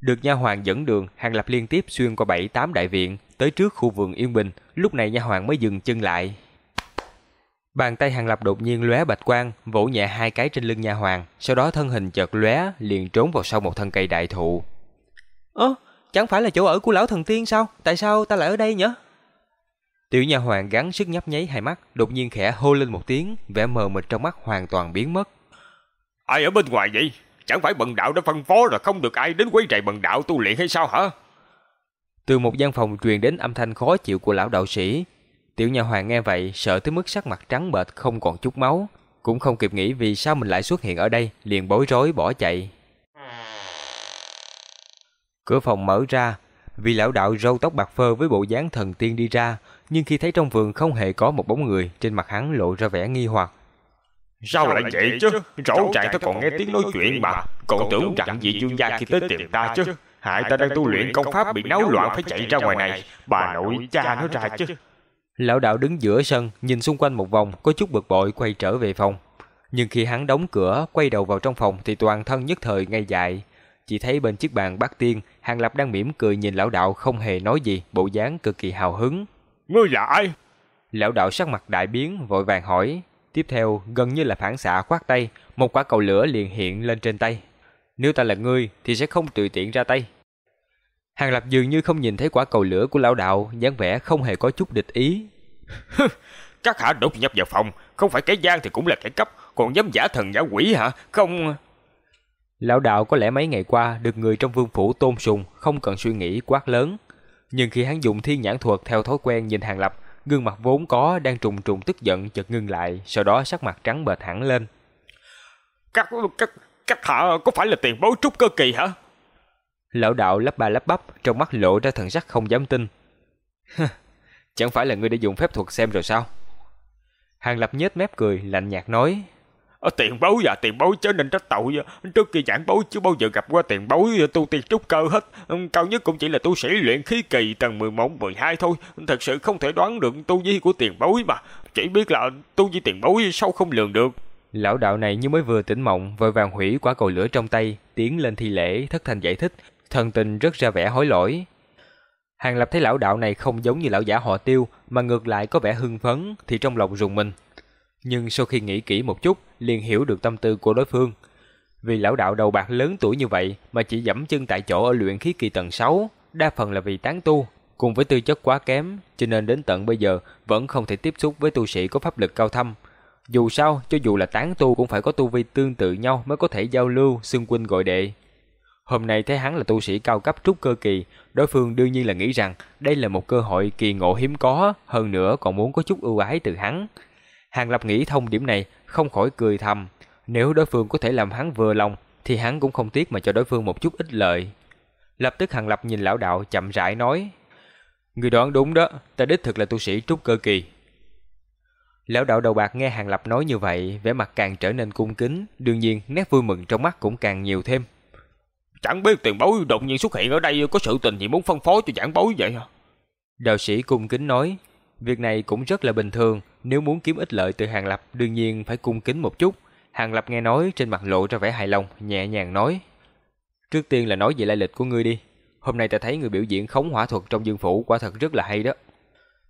[SPEAKER 1] Được nha hoàng dẫn đường, Hàng Lập liên tiếp xuyên qua bảy tám đại viện, tới trước khu vườn yên bình. Lúc này nha hoàng mới dừng chân lại. Bàn tay Hàng Lập đột nhiên lóe bạch quang, vỗ nhẹ hai cái trên lưng nha hoàng, sau đó thân hình chợt lóe, liền trốn vào sau một thân cây đại thụ.
[SPEAKER 3] Ơ, chẳng phải là chỗ ở của lão thần tiên sao? Tại sao ta lại ở đây nhỉ?
[SPEAKER 1] Tiểu nha hoàng gắng sức nhấp nháy hai mắt, đột nhiên khẽ hô lên một tiếng, vẻ mờ mịt trong mắt hoàn toàn biến mất.
[SPEAKER 2] Ai ở bên ngoài vậy? Chẳng phải bần đạo đã phân phó rồi không được ai đến quấy rầy bần đạo tu luyện hay sao hả?
[SPEAKER 1] Từ một gian phòng truyền đến âm thanh khó chịu của lão đạo sĩ. Tiểu nha hoàng nghe vậy, sợ tới mức sắc mặt trắng bệch không còn chút máu, cũng không kịp nghĩ vì sao mình lại xuất hiện ở đây, liền bối rối bỏ chạy. Cửa phòng mở ra, vì lão đạo râu tóc bạc phơ với bộ dáng thần tiên đi ra, nhưng khi thấy trong vườn không hề có một bóng người, trên mặt hắn lộ ra vẻ nghi hoặc.
[SPEAKER 2] Sao lại vậy chứ? Rõ ràng ta còn nghe tiếng nói chuyện mà, còn tưởng rằng vị dương gia khi tới tìm ta chứ. Hại ta đang tu luyện công pháp bị náo loạn phải chạy ra ngoài này, bà nội cha nó ra chứ.
[SPEAKER 1] Lão đạo đứng giữa sân, nhìn xung quanh một vòng, có chút bực bội quay trở về phòng. Nhưng khi hắn đóng cửa, quay đầu vào trong phòng thì toàn thân nhất thời ngay dại. Chỉ thấy bên chiếc bàn bát tiên, Hàng Lập đang mỉm cười nhìn lão đạo không hề nói gì, bộ dáng cực kỳ hào hứng.
[SPEAKER 2] Ngươi là ai?
[SPEAKER 1] Lão đạo sắc mặt đại biến, vội vàng hỏi. Tiếp theo, gần như là phản xạ khoát tay, một quả cầu lửa liền hiện lên trên tay. Nếu ta là ngươi, thì sẽ không tùy tiện ra tay. Hàng Lập dường như không nhìn thấy quả cầu lửa của lão đạo, dáng vẻ không hề có chút địch ý.
[SPEAKER 2] Các hạ đột nhập vào phòng, không phải kẻ gian thì cũng là kẻ cấp, còn dám giả thần giả quỷ hả? Không...
[SPEAKER 1] Lão đạo có lẽ mấy ngày qua được người trong vương phủ tôn sùng, không cần suy nghĩ quát lớn. Nhưng khi hắn dùng thiên nhãn thuật theo thói quen nhìn Hàng Lập, gương mặt vốn có đang trùng trùng tức giận chợt ngưng lại, sau đó sắc mặt trắng bệch hẳn lên.
[SPEAKER 2] Các các các hạ có phải là tiền bối trúc cơ kỳ hả?
[SPEAKER 1] Lão đạo lắp ba lắp bắp, trong mắt lộ ra thần sắc không dám tin. Chẳng phải là ngươi đã dùng phép thuật xem rồi sao? Hàng Lập nhếch mép cười, lạnh nhạt nói.
[SPEAKER 2] Ở tiền bối và tiền bối chớ nên trách tội. Trước khi giảng bối chưa bao giờ gặp qua tiền bối tu tiên trúc cơ hết. Ừ, cao nhất cũng chỉ là tu sĩ luyện khí kỳ tầng 11, 12 thôi. Thật sự không thể đoán được tu vi của tiền bối mà. Chỉ biết là tu vi tiền bối sâu không lường được.
[SPEAKER 1] Lão đạo này như mới vừa tỉnh mộng, vội vàng hủy quả cầu lửa trong tay, tiến lên thi lễ, thất thành giải thích, thần tình rất ra vẻ hối lỗi. Hàng Lập thấy lão đạo này không giống như lão giả họ tiêu, mà ngược lại có vẻ hưng phấn, thì trong lòng rùng mình. Nhưng sau khi nghĩ kỹ một chút, liền hiểu được tâm tư của đối phương. Vì lão đạo đầu bạc lớn tuổi như vậy mà chỉ dẫm chân tại chỗ ở luyện khí kỳ tầng 6, đa phần là vì tán tu, cùng với tư chất quá kém, cho nên đến tận bây giờ vẫn không thể tiếp xúc với tu sĩ có pháp lực cao thâm. Dù sao, cho dù là tán tu cũng phải có tu vi tương tự nhau mới có thể giao lưu, xưng huynh gọi đệ. Hôm nay thấy hắn là tu sĩ cao cấp trúc cơ kỳ, đối phương đương nhiên là nghĩ rằng đây là một cơ hội kỳ ngộ hiếm có, hơn nữa còn muốn có chút ưu ái từ hắn. Hàng Lập nghĩ thông điểm này, không khỏi cười thầm. Nếu đối phương có thể làm hắn vừa lòng, thì hắn cũng không tiếc mà cho đối phương một chút ích lợi. Lập tức Hàng Lập nhìn lão đạo chậm rãi nói. Người đoán đúng đó, ta đích thực là tu sĩ trúc cơ kỳ. Lão đạo đầu bạc nghe Hàng Lập nói như vậy, vẻ mặt càng trở nên cung kính, đương nhiên nét vui mừng trong mắt cũng càng nhiều thêm.
[SPEAKER 2] Chẳng biết tiền bối đột nhiên xuất hiện ở đây có sự tình gì muốn phân phối cho giảng bối vậy hả?
[SPEAKER 1] Đạo sĩ cung kính nói, việc này cũng rất là bình thường, nếu muốn kiếm ít lợi từ Hàng Lập đương nhiên phải cung kính một chút. Hàng Lập nghe nói trên mặt lộ ra vẻ hài lòng, nhẹ nhàng nói. Trước tiên là nói về lai lịch của ngươi đi. Hôm nay ta thấy người biểu diễn khống hỏa thuật trong dương phủ quả thật rất là hay đó.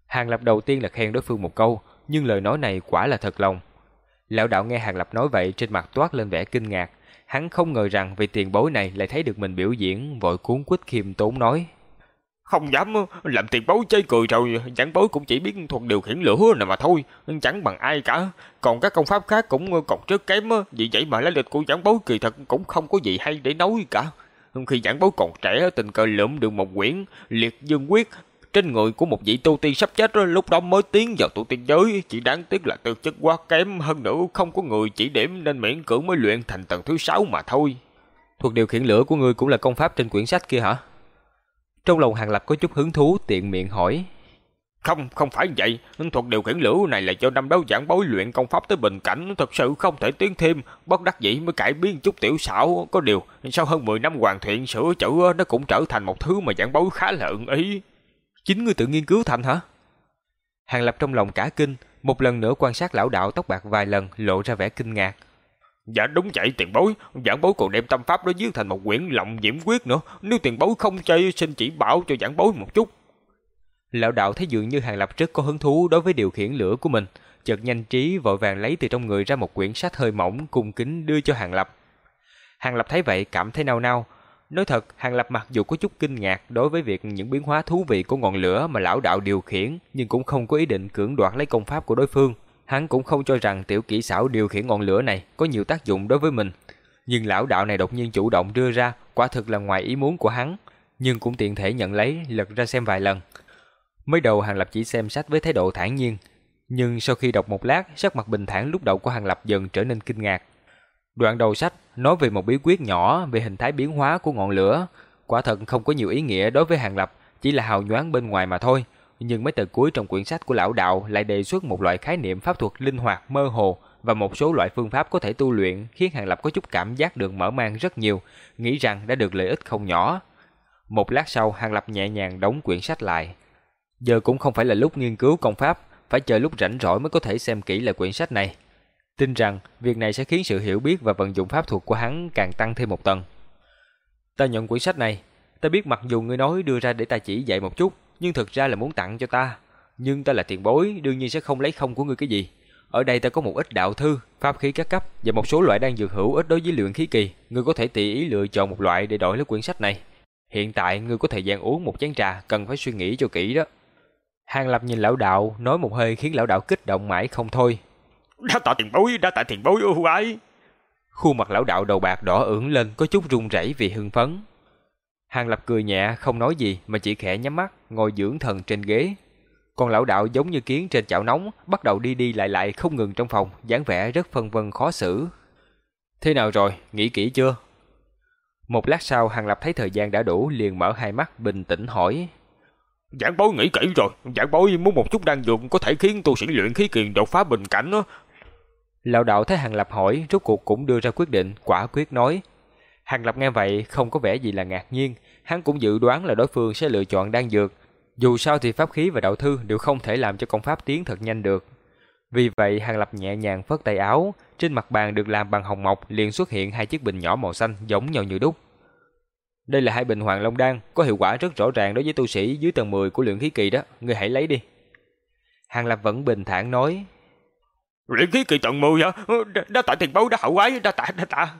[SPEAKER 1] Hàng Lập đầu tiên là khen đối phương một câu, nhưng lời nói này quả là thật lòng. Lão đạo nghe Hàng Lập nói vậy trên mặt toát lên vẻ kinh ngạc. Hắn không ngờ rằng vì tiền bối này lại thấy được mình biểu diễn, vội cuốn quýt khiêm tốn nói.
[SPEAKER 2] Không dám ờ, làm tiền bối chơi cười rồi, chẳng bối cũng chỉ biết thuật điều khiển lửa này mà thôi, chẳng bằng ai cả. Còn các công pháp khác cũng ờ, còn rất kém, ờ, vì vậy mà lá lịch của giảng bối kỳ thật cũng không có gì hay để nói cả. Khi giảng bối còn trẻ, tình cờ lượm được một quyển liệt dương quyết trên người của một vị tu tiên sắp chết lúc đó mới tiến vào tu tiên giới, chỉ đáng tiếc là tư chất quá kém hơn nữa không có người chỉ điểm nên miễn cưỡng mới luyện thành tầng thứ sáu mà thôi.
[SPEAKER 1] Thuật điều khiển lửa của ngươi cũng là công pháp trên quyển sách kia hả? Trong lòng Hàng Lập có chút hứng thú tiện miệng hỏi.
[SPEAKER 2] Không, không phải vậy. Thuật điều khiển lửa này là do năm đấu giảng bối luyện công pháp tới bình cảnh, thật sự không thể tiến thêm, bất đắc dĩ mới cải biến chút tiểu xảo. Có điều, sau hơn 10 năm hoàn thiện sửa chữa, nó cũng trở thành một thứ mà giảng bối khá là ưng ý.
[SPEAKER 1] Chính ngươi tự nghiên cứu thành hả? Hàng Lập trong lòng cả kinh, một lần nữa quan sát lão đạo tóc bạc vài lần, lộ ra vẻ kinh ngạc.
[SPEAKER 2] Dạ đúng vậy tiền bối, giảng bối còn đem tâm pháp đó viết thành một quyển lộng diễm quyết nữa, nếu tiền bối không chơi xin chỉ bảo cho giảng bối một chút.
[SPEAKER 1] Lão đạo thấy dường như Hàng Lập rất có hứng thú đối với điều khiển lửa của mình, chợt nhanh trí vội vàng lấy từ trong người ra một quyển sách hơi mỏng cung kính đưa cho Hàng Lập. Hàng Lập thấy vậy cảm thấy nao nao. Nói thật, Hàng Lập mặc dù có chút kinh ngạc đối với việc những biến hóa thú vị của ngọn lửa mà lão đạo điều khiển, nhưng cũng không có ý định cưỡng đoạt lấy công pháp của đối phương. Hắn cũng không cho rằng tiểu kỹ xảo điều khiển ngọn lửa này có nhiều tác dụng đối với mình. Nhưng lão đạo này đột nhiên chủ động đưa ra, quả thực là ngoài ý muốn của hắn, nhưng cũng tiện thể nhận lấy, lật ra xem vài lần. Mới đầu Hàng Lập chỉ xem sách với thái độ thản nhiên, nhưng sau khi đọc một lát, sắc mặt bình thản lúc đầu của Hàng Lập dần trở nên kinh ngạc. Đoạn đầu sách nói về một bí quyết nhỏ về hình thái biến hóa của ngọn lửa, quả thật không có nhiều ý nghĩa đối với Hàng Lập, chỉ là hào nhoáng bên ngoài mà thôi. Nhưng mấy tờ cuối trong quyển sách của lão đạo lại đề xuất một loại khái niệm pháp thuật linh hoạt mơ hồ và một số loại phương pháp có thể tu luyện, khiến Hàng Lập có chút cảm giác được mở mang rất nhiều, nghĩ rằng đã được lợi ích không nhỏ. Một lát sau, Hàng Lập nhẹ nhàng đóng quyển sách lại. Giờ cũng không phải là lúc nghiên cứu công pháp, phải chờ lúc rảnh rỗi mới có thể xem kỹ lại quyển sách này. Tin rằng việc này sẽ khiến sự hiểu biết và vận dụng pháp thuật của hắn càng tăng thêm một tầng. Ta nhận quyển sách này, ta biết mặc dù ngươi nói đưa ra để ta chỉ dạy một chút, nhưng thực ra là muốn tặng cho ta. Nhưng ta là tiền bối, đương nhiên sẽ không lấy không của ngươi cái gì. Ở đây ta có một ít đạo thư, pháp khí các cấp và một số loại đan dược hữu ích đối với luyện khí kỳ. Ngươi có thể tùy ý lựa chọn một loại để đổi lấy quyển sách này. Hiện tại ngươi có thời gian uống một chén trà, cần phải suy nghĩ cho kỹ đó. Hàng Lập nhìn lão đạo, nói một hơi khiến lão đạo kích động mãi không thôi.
[SPEAKER 2] Đã tạ tiền bối, đã tạ tiền bối ưu ái.
[SPEAKER 1] Khuôn mặt lão đạo đầu bạc đỏ ửng lên có chút run rẩy vì hưng phấn. Hàng Lập cười nhẹ không nói gì mà chỉ khẽ nhắm mắt ngồi dưỡng thần trên ghế. Còn lão đạo giống như kiến trên chảo nóng bắt đầu đi đi lại lại không ngừng trong phòng dáng vẻ rất phân vân khó xử. Thế nào rồi, nghĩ kỹ chưa? Một lát sau Hàng Lập thấy thời gian đã đủ liền mở hai mắt bình tĩnh hỏi.
[SPEAKER 2] Giảng bối nghĩ kỹ rồi, giảng bối muốn một chút đan dược có thể khiến tu sĩ luyện khí kiền đột phá bình cảnh đó.
[SPEAKER 1] Lão đạo thấy Hàng Lập hỏi, rốt cuộc cũng đưa ra quyết định, quả quyết nói. Hàng Lập nghe vậy không có vẻ gì là ngạc nhiên, hắn cũng dự đoán là đối phương sẽ lựa chọn đan dược. Dù sao thì pháp khí và đạo thư đều không thể làm cho công pháp tiến thật nhanh được. Vì vậy Hàng Lập nhẹ nhàng phất tay áo, trên mặt bàn được làm bằng hồng mộc liền xuất hiện hai chiếc bình nhỏ màu xanh giống nhau như đúc. Đây là hai bình Hoàng Long đan, có hiệu quả rất rõ ràng đối với tu sĩ dưới tầng 10 của luyện khí kỳ đó, ngươi hãy lấy đi. Hàng Lập vẫn bình thản nói.
[SPEAKER 2] Luyện khí kỳ tầng 10 hả? Đã tạ tiền bối đã hậu ái, đã tạ, đã tạ.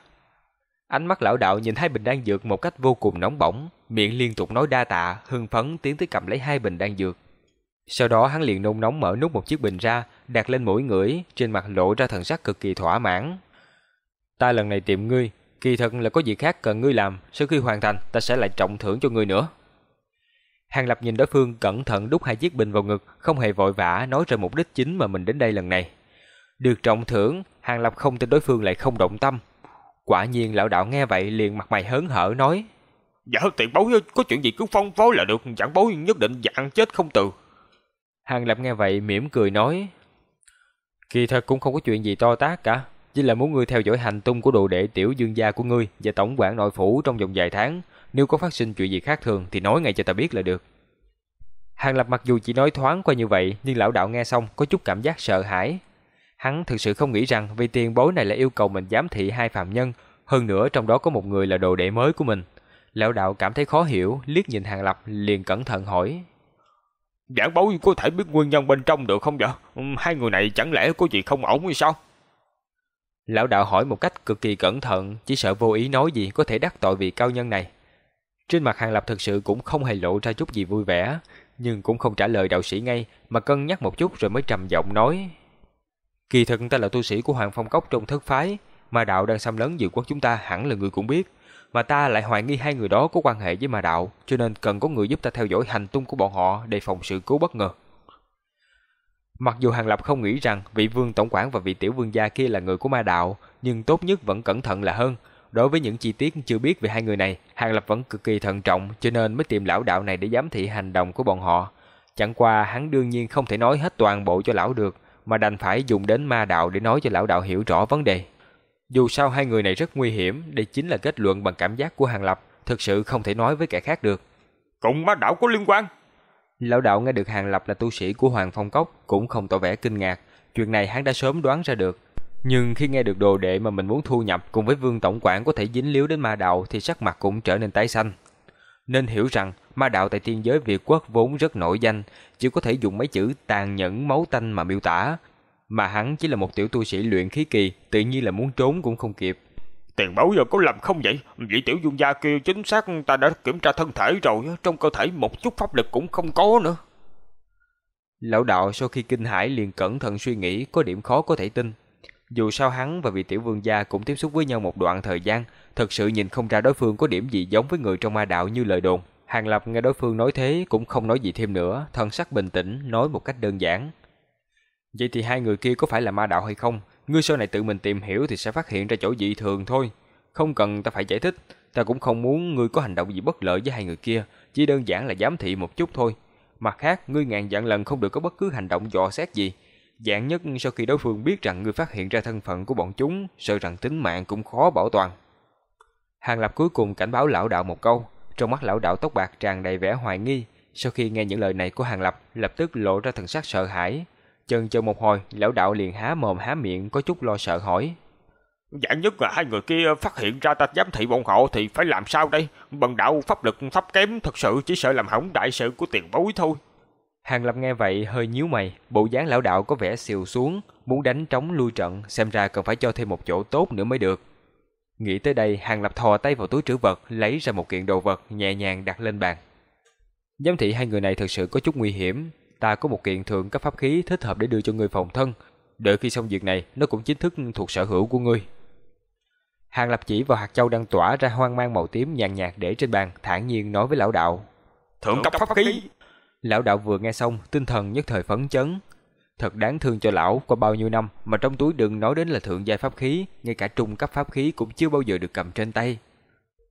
[SPEAKER 1] Ánh mắt lão đạo nhìn hai bình đan dược một cách vô cùng nóng bỏng, miệng liên tục nói đa tạ, hưng phấn tiến tới cầm lấy hai bình đan dược. Sau đó hắn liền nôn nóng mở nút một chiếc bình ra, đặt lên mũi ngửi, trên mặt lộ ra thần sắc cực kỳ thỏa mãn. Ta lần này tìm ngươi, kỳ thật là có việc khác cần ngươi làm, sau khi hoàn thành ta sẽ lại trọng thưởng cho ngươi nữa. Hàng Lập nhìn đối phương cẩn thận đút hai chiếc bình vào ngực, không hề vội vã nói ra mục đích chính mà mình đến đây lần này. Được trọng thưởng, Hàng Lập không tin đối phương lại không động tâm. Quả nhiên lão đạo nghe vậy liền mặt mày hớn hở nói:
[SPEAKER 2] "Dạ tiền bối có chuyện gì cứ phong phó là được, giảng bối nhất định dạng chết không từ."
[SPEAKER 1] Hàng Lập nghe vậy mỉm cười nói: "Kỳ thật cũng không có chuyện gì to tát cả, chỉ là muốn ngươi theo dõi hành tung của đồ đệ tiểu dương gia của ngươi và tổng quản nội phủ trong vòng vài tháng, nếu có phát sinh chuyện gì khác thường thì nói ngay cho ta biết là được." Hàng Lập mặc dù chỉ nói thoáng qua như vậy, nhưng lão đạo nghe xong có chút cảm giác sợ hãi. Hắn thực sự không nghĩ rằng vì tiền bối này lại yêu cầu mình giám thị hai phạm nhân, hơn nữa trong đó có một người là đồ đệ mới của mình. Lão đạo cảm thấy khó hiểu, liếc nhìn Hàng Lập liền cẩn thận hỏi:
[SPEAKER 2] Giảng bối có thể biết nguyên nhân bên trong được không vậy? Hai người này chẳng lẽ có gì không ổn hay sao?
[SPEAKER 1] Lão đạo hỏi một cách cực kỳ cẩn thận, chỉ sợ vô ý nói gì có thể đắc tội vị cao nhân này. Trên mặt Hàng Lập thực sự cũng không hề lộ ra chút gì vui vẻ, nhưng cũng không trả lời đạo sĩ ngay, mà cân nhắc một chút rồi mới trầm giọng nói. Kỳ thực ta là tu sĩ của Hoàng Phong Cốc trong thất phái, mà đạo đang xâm lấn dự quốc chúng ta hẳn là người cũng biết. Mà ta lại hoài nghi hai người đó có quan hệ với ma đạo, cho nên cần có người giúp ta theo dõi hành tung của bọn họ để phòng sự cố bất ngờ. Mặc dù Hàng Lập không nghĩ rằng vị vương tổng quản và vị tiểu vương gia kia là người của ma đạo, nhưng tốt nhất vẫn cẩn thận là hơn. Đối với những chi tiết chưa biết về hai người này, Hàng Lập vẫn cực kỳ thận trọng cho nên mới tìm lão đạo này để giám thị hành động của bọn họ. Chẳng qua hắn đương nhiên không thể nói hết toàn bộ cho lão được, mà đành phải dùng đến ma đạo để nói cho lão đạo hiểu rõ vấn đề. Dù sao hai người này rất nguy hiểm, đây chính là kết luận bằng cảm giác của Hàng Lập, thực sự không thể nói với kẻ khác được.
[SPEAKER 2] Cùng ma đạo có liên quan?
[SPEAKER 1] Lão đạo nghe được Hàng Lập là tu sĩ của Hoàng Phong Cốc cũng không tỏ vẻ kinh ngạc, chuyện này hắn đã sớm đoán ra được. Nhưng khi nghe được đồ đệ mà mình muốn thu nhập cùng với vương tổng quản có thể dính líu đến ma đạo thì sắc mặt cũng trở nên tái xanh. Nên hiểu rằng ma đạo tại tiên giới Việt quốc vốn rất nổi danh, chỉ có thể dùng mấy chữ tàn nhẫn máu tanh mà miêu tả. Mà hắn chỉ là một tiểu tu sĩ luyện khí kỳ, tự nhiên là muốn trốn cũng không kịp.
[SPEAKER 2] Tiền bảo giờ có lầm không vậy? Vị tiểu dung gia kia chính xác ta đã kiểm tra thân thể rồi, trong cơ thể một chút pháp lực cũng không có nữa.
[SPEAKER 1] Lão đạo sau khi kinh hãi liền cẩn thận suy nghĩ có điểm khó có thể tin. Dù sao hắn và vị tiểu vương gia cũng tiếp xúc với nhau một đoạn thời gian, thật sự nhìn không ra đối phương có điểm gì giống với người trong ma đạo như lời đồn. Hàng Lập nghe đối phương nói thế cũng không nói gì thêm nữa, thân sắc bình tĩnh nói một cách đơn giản. Vậy thì hai người kia có phải là ma đạo hay không? Ngươi sau này tự mình tìm hiểu thì sẽ phát hiện ra chỗ dị thường thôi. Không cần ta phải giải thích, ta cũng không muốn ngươi có hành động gì bất lợi với hai người kia, chỉ đơn giản là giám thị một chút thôi. Mặt khác, ngươi ngàn dặn lần không được có bất cứ hành động dò xét gì. Dạng nhất sau khi đối phương biết rằng người phát hiện ra thân phận của bọn chúng, sợ rằng tính mạng cũng khó bảo toàn. Hàng Lập cuối cùng cảnh báo lão đạo một câu, trong mắt lão đạo tóc bạc tràn đầy vẻ hoài nghi. Sau khi nghe những lời này của Hàng Lập, lập tức lộ ra thần sắc sợ hãi. Chần chờ một hồi, lão đạo liền há mồm há miệng có chút lo sợ hỏi.
[SPEAKER 2] Dạng nhất là hai người kia phát hiện ra ta giám thị bọn họ thì phải làm sao đây? Bần đạo pháp lực thấp kém thật sự chỉ sợ làm hỏng đại sự của tiền bối thôi.
[SPEAKER 1] Hàng Lập nghe vậy hơi nhíu mày, bộ dáng lão đạo có vẻ xìu xuống, muốn đánh trống lui trận, xem ra cần phải cho thêm một chỗ tốt nữa mới được. Nghĩ tới đây, Hàng Lập thò tay vào túi trữ vật, lấy ra một kiện đồ vật, nhẹ nhàng đặt lên bàn. Giám thị hai người này thực sự có chút nguy hiểm, ta có một kiện thượng cấp pháp khí thích hợp để đưa cho người phòng thân. Đợi khi xong việc này, nó cũng chính thức thuộc sở hữu của ngươi. Hàng Lập chỉ vào hạt châu đang tỏa ra hoang mang màu tím nhàn nhạt để trên bàn, thản nhiên nói với lão đạo.
[SPEAKER 2] Thượng cấp pháp khí!
[SPEAKER 1] Lão đạo vừa nghe xong, tinh thần nhất thời phấn chấn. Thật đáng thương cho lão, qua bao nhiêu năm mà trong túi đừng nói đến là thượng giai pháp khí, ngay cả trung cấp pháp khí cũng chưa bao giờ được cầm trên tay.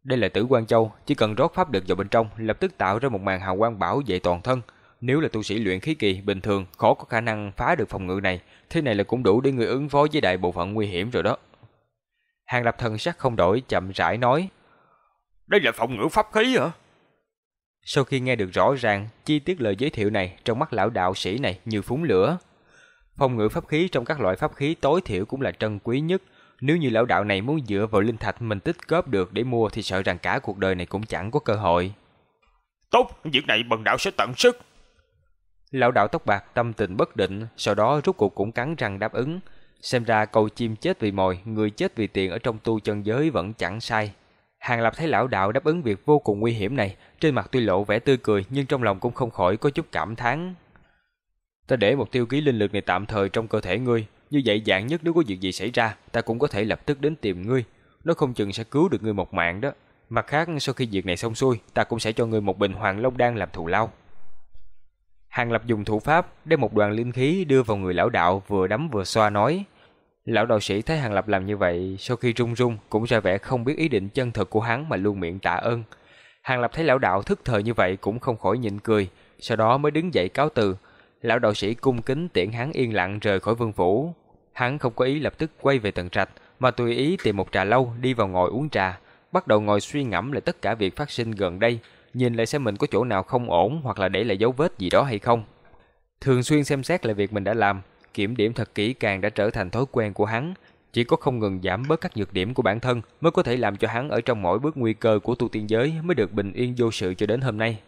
[SPEAKER 1] Đây là tử quan châu, chỉ cần rót pháp lực vào bên trong, lập tức tạo ra một màn hào quang bảo vệ toàn thân. Nếu là tu sĩ luyện khí kỳ bình thường, khó có khả năng phá được phòng ngự này, thế này là cũng đủ để người ứng phó với đại bộ phận nguy hiểm rồi đó. Hàng lập thần sắc không đổi, chậm rãi nói.
[SPEAKER 2] Đây là phòng ngự pháp khí hả?
[SPEAKER 1] Sau khi nghe được rõ ràng chi tiết lời giới thiệu này, trong mắt lão đạo sĩ này như phúng lửa. Phong ngữ pháp khí trong các loại pháp khí tối thiểu cũng là trân quý nhất. Nếu như lão đạo này muốn dựa vào linh thạch mình tích góp được để mua thì sợ rằng cả cuộc đời này cũng chẳng có cơ hội.
[SPEAKER 2] Tốt, việc này bần đạo sẽ tận sức.
[SPEAKER 1] Lão đạo tóc bạc tâm tình bất định, sau đó rút cuộc cũng cắn răng đáp ứng. Xem ra câu chim chết vì mồi, người chết vì tiền ở trong tu chân giới vẫn chẳng sai. Hàng Lập thấy lão đạo đáp ứng việc vô cùng nguy hiểm này, trên mặt tuy lộ vẻ tươi cười nhưng trong lòng cũng không khỏi có chút cảm thán. Ta để một tiêu ký linh lực này tạm thời trong cơ thể ngươi, như vậy dạng nhất nếu có việc gì xảy ra, ta cũng có thể lập tức đến tìm ngươi, nó không chừng sẽ cứu được ngươi một mạng đó. Mặt khác, sau khi việc này xong xuôi, ta cũng sẽ cho ngươi một bình hoàng long đan làm thù lao. Hàng Lập dùng thủ pháp đem một đoàn linh khí đưa vào người lão đạo vừa đấm vừa xoa nói. Lão đạo sĩ thấy Hàng Lập làm như vậy, sau khi run run cũng ra vẻ không biết ý định chân thật của hắn mà luôn miệng tạ ơn. Hàng Lập thấy lão đạo thức thời như vậy cũng không khỏi nhịn cười, sau đó mới đứng dậy cáo từ. Lão đạo sĩ cung kính tiễn hắn yên lặng rời khỏi vương phủ. Hắn không có ý lập tức quay về tầng trạch, mà tùy ý tìm một trà lâu đi vào ngồi uống trà, bắt đầu ngồi suy ngẫm lại tất cả việc phát sinh gần đây, nhìn lại xem mình có chỗ nào không ổn hoặc là để lại dấu vết gì đó hay không. Thường xuyên xem xét lại việc mình đã làm, kiểm điểm thật kỹ càng đã trở thành thói quen của hắn, chỉ có không ngừng giảm bớt các nhược điểm của bản thân mới có thể làm cho hắn ở trong mỗi bước nguy cơ của tu tiên giới mới được bình yên vô sự cho đến hôm nay.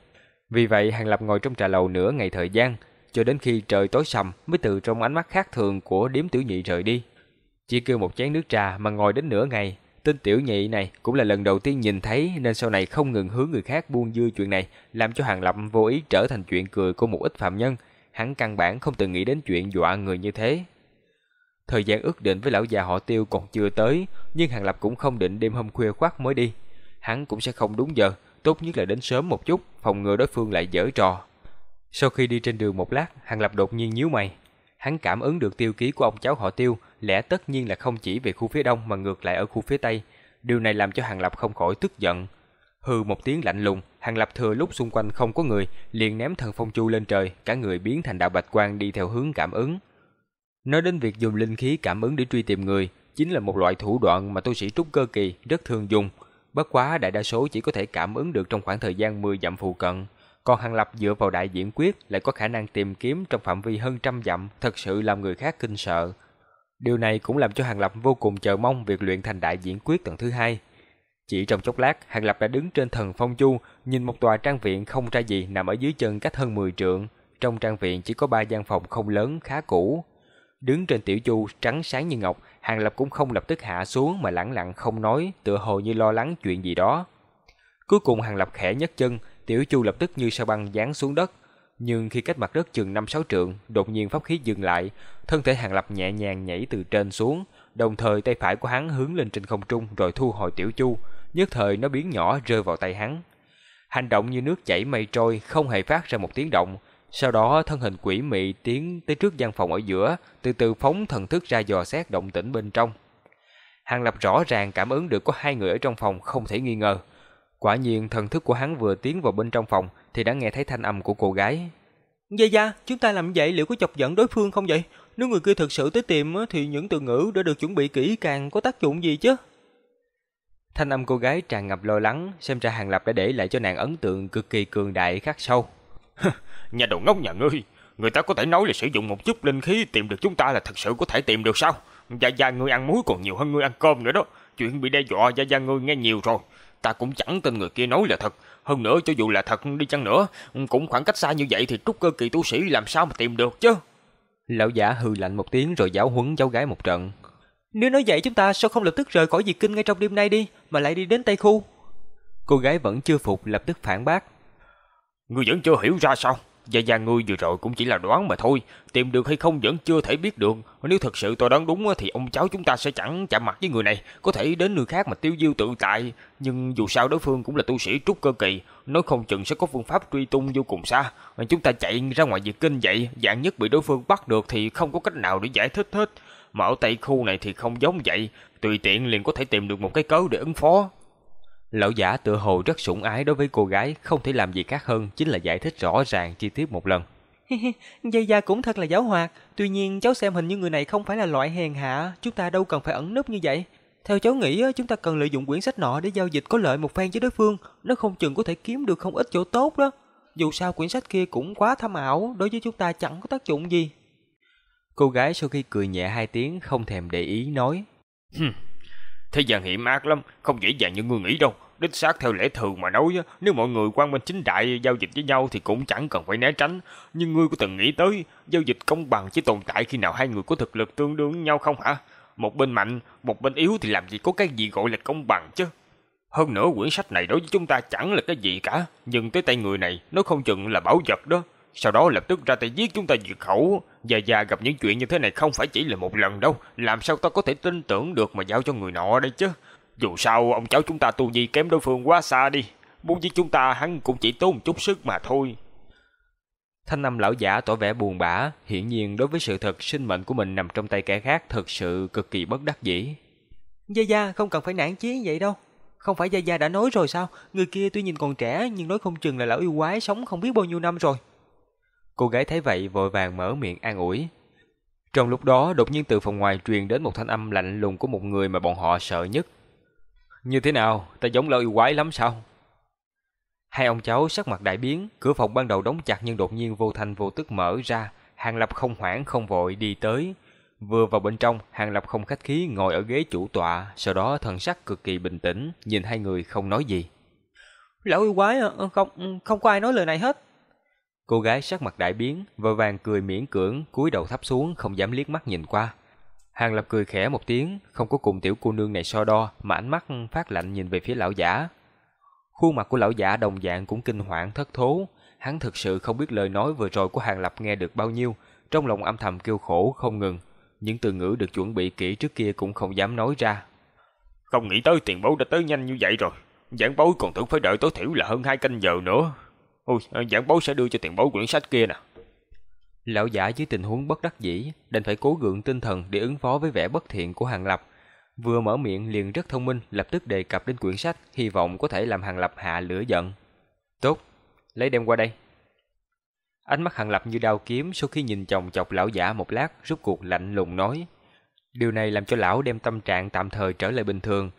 [SPEAKER 1] Vì vậy, Hàng Lập ngồi trong trà lầu nửa ngày thời gian, cho đến khi trời tối sầm mới từ trong ánh mắt khác thường của điếm tiểu nhị rời đi. Chỉ kêu một chén nước trà mà ngồi đến nửa ngày, tên tiểu nhị này cũng là lần đầu tiên nhìn thấy nên sau này không ngừng hướng người khác buông dưa chuyện này, làm cho Hàng Lập vô ý trở thành chuyện cười của một ít phạm nhân. Hắn căn bản không từng nghĩ đến chuyện dọa người như thế. Thời gian ước định với lão già họ tiêu còn chưa tới, nhưng Hàng Lập cũng không định đêm hôm khuya khoát mới đi. Hắn cũng sẽ không đúng giờ, tốt nhất là đến sớm một chút, phòng ngừa đối phương lại dở trò. Sau khi đi trên đường một lát, Hàng Lập đột nhiên nhíu mày. Hắn cảm ứng được tiêu ký của ông cháu họ Tiêu, lẽ tất nhiên là không chỉ về khu phía đông mà ngược lại ở khu phía tây. Điều này làm cho Hàng Lập không khỏi tức giận. Hừ một tiếng lạnh lùng, Hàng Lập thừa lúc xung quanh không có người, liền ném thần phong chu lên trời, cả người biến thành đạo bạch quang đi theo hướng cảm ứng. Nói đến việc dùng linh khí cảm ứng để truy tìm người, chính là một loại thủ đoạn mà tu sĩ trúc cơ kỳ rất thường dùng. Bất quá đại đa số chỉ có thể cảm ứng được trong khoảng thời gian 10 dặm phụ cận. Còn Hàng Lập dựa vào đại diễn quyết lại có khả năng tìm kiếm trong phạm vi hơn trăm dặm, thật sự làm người khác kinh sợ. Điều này cũng làm cho Hàng Lập vô cùng chờ mong việc luyện thành đại diễn quyết tầng thứ hai. Chỉ trong chốc lát, Hàng Lập đã đứng trên thần phong chu, nhìn một tòa trang viện không ra gì nằm ở dưới chân cách hơn 10 trượng. Trong trang viện chỉ có ba gian phòng không lớn, khá cũ. Đứng trên tiểu chu trắng sáng như ngọc, Hàng Lập cũng không lập tức hạ xuống mà lẳng lặng không nói, tựa hồ như lo lắng chuyện gì đó. Cuối cùng Hàng Lập khẽ nhấc chân, tiểu chu lập tức như sao băng giáng xuống đất. Nhưng khi cách mặt đất chừng 5-6 trượng, đột nhiên pháp khí dừng lại, thân thể Hàng Lập nhẹ nhàng nhảy từ trên xuống, đồng thời tay phải của hắn hướng lên trên không trung rồi thu hồi tiểu chu, nhất thời nó biến nhỏ rơi vào tay hắn. Hành động như nước chảy mây trôi, không hề phát ra một tiếng động. Sau đó thân hình quỷ mị tiến tới trước gian phòng ở giữa, từ từ phóng thần thức ra dò xét động tĩnh bên trong. Hàng Lập rõ ràng cảm ứng được có hai người ở trong phòng không thể nghi ngờ. Quả nhiên thần thức của hắn vừa tiến vào bên trong phòng thì đã nghe thấy thanh âm của cô gái.
[SPEAKER 3] gia gia chúng ta làm vậy liệu có chọc giận đối phương không vậy? Nếu người kia thực sự tới tìm thì những từ ngữ đã được chuẩn bị kỹ càng có tác dụng gì chứ?
[SPEAKER 1] Thanh âm cô gái tràn ngập lo lắng, xem ra Hàng Lập đã để lại cho nàng ấn tượng cực kỳ cường đại khắc sâu.
[SPEAKER 2] nhà đồ ngốc nhà ngươi, người ta có thể nói là sử dụng một chút linh khí tìm được chúng ta là thật sự có thể tìm được sao? Gia Gia ngươi ăn muối còn nhiều hơn ngươi ăn cơm nữa đó. Chuyện bị đe dọa Gia Gia ngươi nghe nhiều rồi. Ta cũng chẳng tin người kia nói là thật. Hơn nữa cho dù là thật đi chăng nữa, cũng khoảng cách xa như vậy thì trúc cơ kỳ tu sĩ làm sao mà tìm được chứ?
[SPEAKER 1] Lão giả hừ lạnh một tiếng rồi giáo huấn cháu gái một trận.
[SPEAKER 3] Nếu nói vậy chúng ta sao không lập tức rời khỏi diệt kinh ngay trong đêm nay đi, mà lại đi đến Tây Khu?
[SPEAKER 1] Cô gái vẫn chưa phục lập tức phản bác.
[SPEAKER 2] Ngươi vẫn chưa hiểu ra sao? Gia Gia ngươi vừa rồi cũng chỉ là đoán mà thôi, tìm được hay không vẫn chưa thể biết được. Nếu thật sự tôi đoán đúng thì ông cháu chúng ta sẽ chẳng chạm mặt với người này, có thể đến nơi khác mà tiêu diêu tự tại. Nhưng dù sao đối phương cũng là tu sĩ trúc cơ kỳ, nói không chừng sẽ có phương pháp truy tung vô cùng xa. Chúng ta chạy ra ngoài diệt kinh vậy, dạng nhất bị đối phương bắt được thì không có cách nào để giải thích hết. Mà ở Tây Khu này thì không giống vậy, tùy tiện liền có thể tìm được một cái cớ để ứng phó.
[SPEAKER 1] Lão giả tự hồ rất sủng ái đối với cô gái, không thể làm gì khác hơn chính là giải thích rõ ràng chi tiết một lần.
[SPEAKER 3] Dây da cũng thật là giáo hoạt, tuy nhiên cháu xem hình như người này không phải là loại hèn hạ, chúng ta đâu cần phải ẩn nấp như vậy. Theo cháu nghĩ chúng ta cần lợi dụng quyển sách nọ để giao dịch có lợi một phen với đối phương, nó không chừng có thể kiếm được không ít chỗ tốt đó. Dù sao quyển sách kia cũng quá thâm ảo, đối với chúng ta chẳng có tác dụng gì.
[SPEAKER 1] Cô gái sau khi cười nhẹ hai tiếng không thèm để ý nói.
[SPEAKER 2] Thế gian hiểm ác lắm, không dễ dàng như ngươi nghĩ đâu. Đích xác theo lẽ thường mà nói, nếu mọi người quan minh chính đại giao dịch với nhau thì cũng chẳng cần phải né tránh. Nhưng ngươi có từng nghĩ tới, giao dịch công bằng chỉ tồn tại khi nào hai người có thực lực tương đương nhau không hả? Một bên mạnh, một bên yếu thì làm gì có cái gì gọi là công bằng chứ? Hơn nữa quyển sách này đối với chúng ta chẳng là cái gì cả, nhưng tới tay người này nó không chừng là bảo vật đó. Sau đó lập tức ra tay giết chúng ta diệt khẩu. Già già gặp những chuyện như thế này không phải chỉ là một lần đâu, làm sao ta có thể tin tưởng được mà giao cho người nọ đây chứ? Dù sao ông cháu chúng ta tu vi kém đối phương quá xa đi, muốn giết chúng ta hắn cũng chỉ tốn một chút sức mà thôi.
[SPEAKER 1] Thanh năm lão giả tỏ vẻ buồn bã, hiển nhiên đối với sự thật sinh mệnh của mình nằm trong tay kẻ khác thật sự cực kỳ bất đắc dĩ. Gia Gia không cần phải nản chí vậy đâu. Không phải Gia Gia đã nói rồi sao, người kia tuy nhìn còn trẻ nhưng nói không chừng là lão yêu quái sống không biết bao nhiêu năm rồi. Cô gái thấy vậy vội vàng mở miệng an ủi. Trong lúc đó đột nhiên từ phòng ngoài truyền đến một thanh âm lạnh lùng của một người mà bọn họ sợ nhất. Như thế nào, ta giống lão yêu quái lắm sao? Hai ông cháu sắc mặt đại biến, cửa phòng ban đầu đóng chặt nhưng đột nhiên vô thanh vô tức mở ra, Hàng Lập không hoảng không vội đi tới. Vừa vào bên trong, Hàng Lập không khách khí ngồi ở ghế chủ tọa, sau đó thần sắc cực kỳ bình tĩnh, nhìn hai người không nói gì. Lão yêu quái à, không không có ai nói lời này hết. Cô gái sắc mặt đại biến, vội vàng cười miễn cưỡng, cúi đầu thấp xuống không dám liếc mắt nhìn qua. Hàng Lập cười khẽ một tiếng, không có cùng tiểu cô nương này so đo, mà ánh mắt phát lạnh nhìn về phía lão giả. Khuôn mặt của lão giả đồng dạng cũng kinh hoàng thất thố, hắn thực sự không biết lời nói vừa rồi của Hàng Lập nghe được bao nhiêu, trong lòng âm thầm kêu khổ không ngừng, những từ ngữ được chuẩn bị kỹ trước kia cũng không dám nói ra.
[SPEAKER 2] Không nghĩ tới tiền bối đã tới nhanh như vậy rồi, giảng bối còn tưởng phải đợi tối thiểu là hơn hai canh giờ nữa. Ôi, ờ, giảng bối sẽ đưa cho tiền bối quyển sách kia nè.
[SPEAKER 1] Lão giả dưới tình huống bất đắc dĩ, đành phải cố gượng tinh thần để ứng phó với vẻ bất thiện của Hàng Lập. Vừa mở miệng liền rất thông minh, lập tức đề cập đến quyển sách, hy vọng có thể làm Hàng Lập hạ lửa giận. Tốt, lấy đem qua đây. Ánh mắt Hàng Lập như đao kiếm sau khi nhìn chồng chọc lão giả một lát, rút cuộc lạnh lùng nói. Điều này làm cho lão đem tâm trạng tạm thời trở lại bình thường.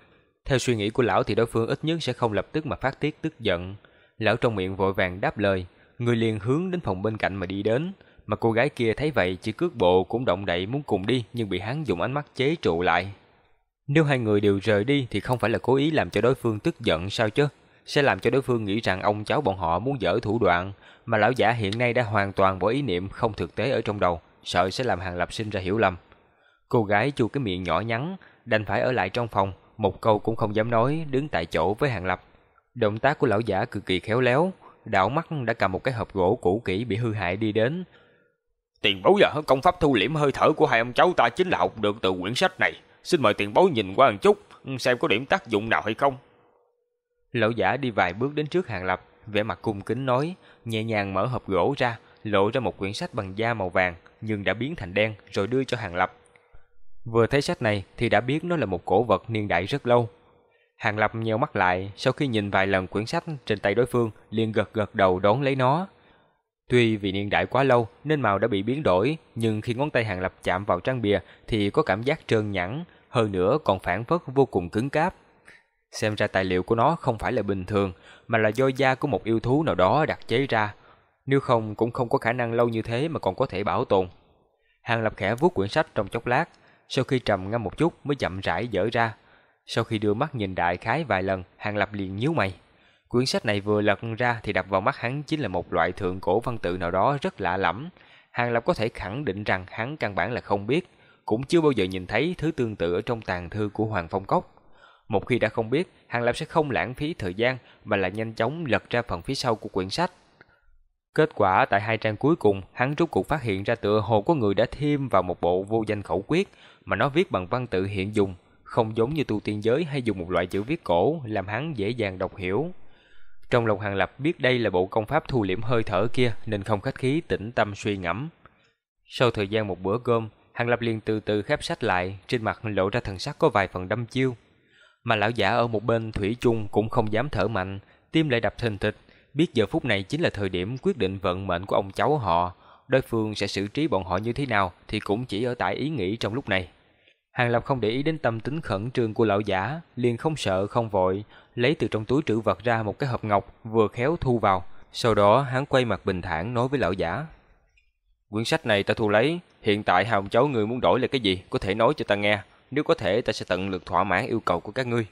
[SPEAKER 1] Theo suy nghĩ của lão thì đối phương ít nhất sẽ không lập tức mà phát tiết tức giận. Lão trong miệng vội vàng đáp lời, người liền hướng đến phòng bên cạnh mà đi đến. Mà cô gái kia thấy vậy chỉ cước bộ cũng động đậy muốn cùng đi nhưng bị hắn dùng ánh mắt chế trụ lại. Nếu hai người đều rời đi thì không phải là cố ý làm cho đối phương tức giận sao chứ? Sẽ làm cho đối phương nghĩ rằng ông cháu bọn họ muốn dở thủ đoạn, mà lão giả hiện nay đã hoàn toàn bỏ ý niệm không thực tế ở trong đầu, sợ sẽ làm Hàng Lập sinh ra hiểu lầm. Cô gái chu cái miệng nhỏ nhắn, đành phải ở lại trong phòng, một câu cũng không dám nói, đứng tại chỗ với Hàng Lập. Động tác của lão giả cực kỳ khéo léo, đảo mắt đã cầm một cái hộp gỗ cũ kỹ bị hư hại đi đến,
[SPEAKER 2] Tiền bối là công pháp thu liễm hơi thở của hai ông cháu ta chính là học được từ quyển sách này. Xin mời tiền bối nhìn qua một chút, xem có điểm tác dụng nào hay không.
[SPEAKER 1] Lão giả đi vài bước đến trước hàng lập, vẻ mặt cung kính nói, nhẹ nhàng mở hộp gỗ ra, lộ ra một quyển sách bằng da màu vàng, nhưng đã biến thành đen rồi đưa cho hàng lập. Vừa thấy sách này thì đã biết nó là một cổ vật niên đại rất lâu. Hàng lập nheo mắt lại, sau khi nhìn vài lần quyển sách trên tay đối phương, liền gật gật đầu đón lấy nó. Tuy vì niên đại quá lâu nên màu đã bị biến đổi, nhưng khi ngón tay Hàng Lập chạm vào trang bìa thì có cảm giác trơn nhẵn, hơn nữa còn phản phất vô cùng cứng cáp. Xem ra tài liệu của nó không phải là bình thường, mà là do da của một yêu thú nào đó đặc chế ra. Nếu không cũng không có khả năng lâu như thế mà còn có thể bảo tồn. Hàng Lập khẽ vuốt quyển sách trong chốc lát, sau khi trầm ngâm một chút mới chậm rãi dở ra. Sau khi đưa mắt nhìn đại khái vài lần, Hàng Lập liền nhíu mày. Quyển sách này vừa lật ra thì đập vào mắt hắn chính là một loại thượng cổ văn tự nào đó rất lạ lẫm. Hàng Lập có thể khẳng định rằng hắn căn bản là không biết, cũng chưa bao giờ nhìn thấy thứ tương tự ở trong tàn thư của Hoàng Phong Cốc. Một khi đã không biết, Hàng Lập sẽ không lãng phí thời gian mà là nhanh chóng lật ra phần phía sau của quyển sách. Kết quả tại hai trang cuối cùng, hắn rút cuộc phát hiện ra tựa hồ có người đã thêm vào một bộ vô danh khẩu quyết mà nó viết bằng văn tự hiện dùng, không giống như tu tiên giới hay dùng một loại chữ viết cổ làm hắn dễ dàng đọc hiểu. Trong lòng Hàng Lập biết đây là bộ công pháp thu liễm hơi thở kia nên không khách khí tĩnh tâm suy ngẫm. Sau thời gian một bữa cơm, Hàng Lập liền từ từ khép sách lại, trên mặt lộ ra thần sắc có vài phần đăm chiêu. Mà lão giả ở một bên thủy chung cũng không dám thở mạnh, tim lại đập thình thịch, biết giờ phút này chính là thời điểm quyết định vận mệnh của ông cháu họ, đối phương sẽ xử trí bọn họ như thế nào thì cũng chỉ ở tại ý nghĩ trong lúc này. Hàng Lập không để ý đến tâm tính khẩn trương của lão giả, liền không sợ không vội, lấy từ trong túi trữ vật ra một cái hộp ngọc vừa khéo thu vào. Sau đó hắn quay mặt bình thản nói với lão giả. Quyển sách này ta thu lấy, hiện tại hai ông cháu ngươi muốn đổi là cái gì, có thể nói cho ta nghe, nếu có thể ta sẽ tận lực thỏa mãn yêu cầu của các ngươi.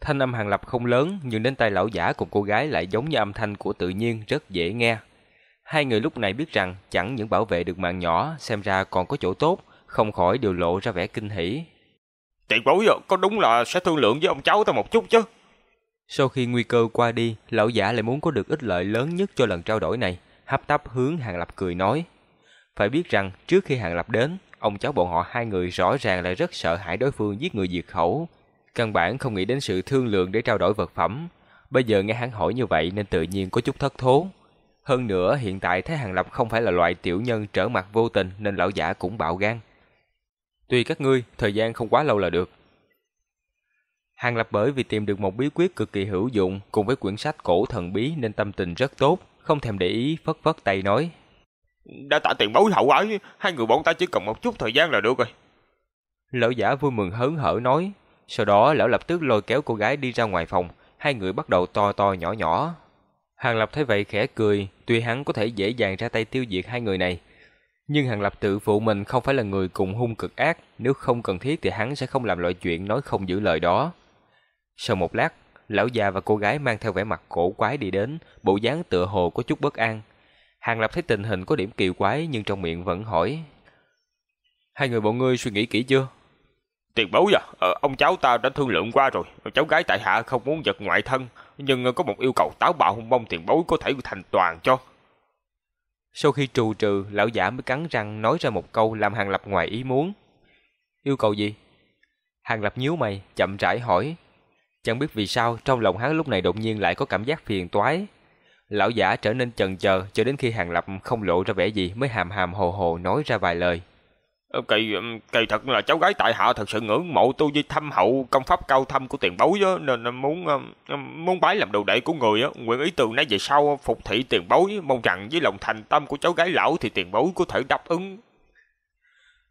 [SPEAKER 1] Thanh âm Hàng Lập không lớn, nhưng đến tay lão giả cùng cô gái lại giống như âm thanh của tự nhiên, rất dễ nghe. Hai người lúc này biết rằng chẳng những bảo vệ được mạng nhỏ, xem ra còn có chỗ tốt, không khỏi đều lộ ra vẻ kinh hỉ.
[SPEAKER 2] Tiền bối có đúng là sẽ thương lượng với ông cháu ta một chút chứ?
[SPEAKER 1] Sau khi nguy cơ qua đi, lão giả lại muốn có được ích lợi lớn nhất cho lần trao đổi này, hấp tấp hướng Hàng Lập cười nói. Phải biết rằng trước khi Hàng Lập đến, ông cháu bọn họ hai người rõ ràng là rất sợ hãi đối phương giết người diệt khẩu, căn bản không nghĩ đến sự thương lượng để trao đổi vật phẩm. Bây giờ nghe hắn hỏi như vậy nên tự nhiên có chút thất thố. Hơn nữa hiện tại thấy Hàng Lập không phải là loại tiểu nhân trở mặt vô tình nên lão giả cũng bạo gan. Tùy các ngươi, thời gian không quá lâu là được. Hàng Lập bởi vì tìm được một bí quyết cực kỳ hữu dụng cùng với quyển sách cổ thần bí nên tâm tình rất tốt, không thèm để ý phất phất tay nói.
[SPEAKER 2] Đã tạ tiền bối hậu ái, hai người bọn ta chỉ cần một chút thời gian là được rồi.
[SPEAKER 1] Lão giả vui mừng hớn hở nói, sau đó lão lập tức lôi kéo cô gái đi ra ngoài phòng, hai người bắt đầu to to nhỏ nhỏ. Hàng Lập thấy vậy khẽ cười, tuy hắn có thể dễ dàng ra tay tiêu diệt hai người này, nhưng Hàng Lập tự phụ mình không phải là người cùng hung cực ác, nếu không cần thiết thì hắn sẽ không làm loại chuyện nói không giữ lời đó. Sau một lát, lão già và cô gái mang theo vẻ mặt cổ quái đi đến, bộ dáng tựa hồ có chút bất an. Hàng Lập thấy tình hình có điểm kỳ quái nhưng trong miệng vẫn hỏi. Hai người bọn ngươi suy nghĩ kỹ chưa?
[SPEAKER 2] Tiền bối à, ờ, ông cháu ta đã thương lượng qua rồi. Cháu gái tại hạ không muốn giật ngoại thân, nhưng có một yêu cầu táo bạo hung mong tiền bối có thể thành toàn cho.
[SPEAKER 1] Sau khi trù trừ, lão giả mới cắn răng nói ra một câu làm Hàng Lập ngoài ý muốn. Yêu cầu gì? Hàng Lập nhíu mày, chậm rãi hỏi. Chẳng biết vì sao trong lòng hắn lúc này đột nhiên lại có cảm giác phiền toái. Lão giả trở nên chần chờ cho đến khi Hàng Lập không lộ ra vẻ gì mới hàm hàm hồ hồ nói ra vài lời.
[SPEAKER 2] Ờ, kỳ, kỳ thật là cháu gái tại hạ thật sự ngưỡng mộ tu vi thâm hậu công pháp cao thâm của tiền bối đó, nên muốn muốn bái làm đồ đệ của người á, nguyện ý từ nay về sau phục thị tiền bối, mong rằng với lòng thành tâm của cháu gái lão thì tiền bối có thể đáp ứng.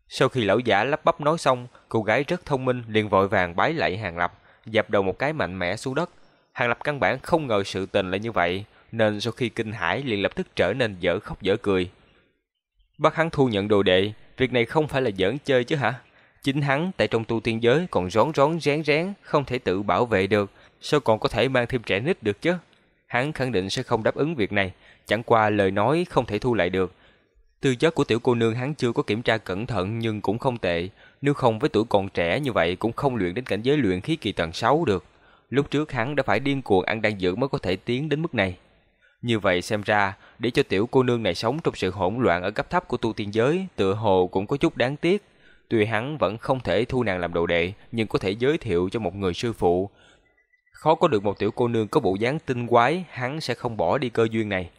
[SPEAKER 1] Sau khi lão giả lắp bắp nói xong, cô gái rất thông minh liền vội vàng bái lạy Hàng Lập, dập đầu một cái mạnh mẽ xuống đất. Hàng Lập căn bản không ngờ sự tình lại như vậy, nên sau khi kinh hãi liền lập tức trở nên dở khóc dở cười. Bắt hắn thu nhận đồ đệ, việc này không phải là giỡn chơi chứ hả? Chính hắn tại trong tu tiên giới còn rón rón rén rén, không thể tự bảo vệ được, sao còn có thể mang thêm trẻ nít được chứ? Hắn khẳng định sẽ không đáp ứng việc này, chẳng qua lời nói không thể thu lại được. Tư chất của tiểu cô nương hắn chưa có kiểm tra cẩn thận nhưng cũng không tệ, nếu không với tuổi còn trẻ như vậy cũng không luyện đến cảnh giới luyện khí kỳ tầng 6 được. Lúc trước hắn đã phải điên cuồng ăn đan dược mới có thể tiến đến mức này. Như vậy xem ra, để cho tiểu cô nương này sống trong sự hỗn loạn ở cấp thấp của tu tiên giới, tựa hồ cũng có chút đáng tiếc. Tuy hắn vẫn không thể thu nàng làm đồ đệ, nhưng có thể giới thiệu cho một người sư phụ. Khó có được một tiểu cô nương có bộ dáng tinh quái, hắn sẽ không bỏ đi cơ duyên này.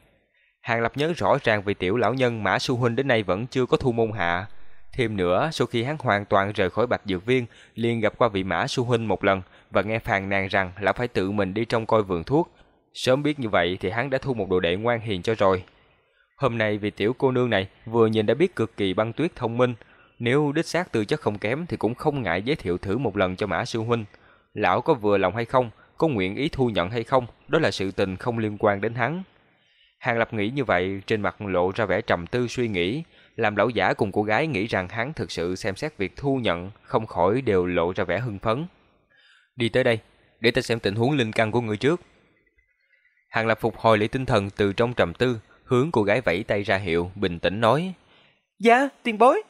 [SPEAKER 1] Hàng Lập nhớ rõ ràng vì tiểu lão nhân Mã Xu Huynh đến nay vẫn chưa có thu môn hạ. Thêm nữa, sau khi hắn hoàn toàn rời khỏi Bạch Dược Viên, liền gặp qua vị Mã Xu Huynh một lần và nghe phàn nàn rằng là phải tự mình đi trong coi vườn thuốc, Sớm biết như vậy thì hắn đã thu một đồ đệ ngoan hiền cho rồi. Hôm nay vì tiểu cô nương này vừa nhìn đã biết cực kỳ băng tuyết thông minh, nếu đích xác tư chất không kém thì cũng không ngại giới thiệu thử một lần cho Mã Sư Huynh. Lão có vừa lòng hay không, có nguyện ý thu nhận hay không, đó là sự tình không liên quan đến hắn. Hàng Lập nghĩ như vậy, trên mặt lộ ra vẻ trầm tư suy nghĩ, làm lão giả cùng cô gái nghĩ rằng hắn thực sự xem xét việc thu nhận, không khỏi đều lộ ra vẻ hưng phấn. Đi tới đây, để ta xem tình huống linh căn của người trước. Hàng Lập phục hồi lại tinh thần từ trong trầm tư, hướng cô gái vẫy tay ra hiệu, bình tĩnh nói.
[SPEAKER 3] Dạ, tiền bối.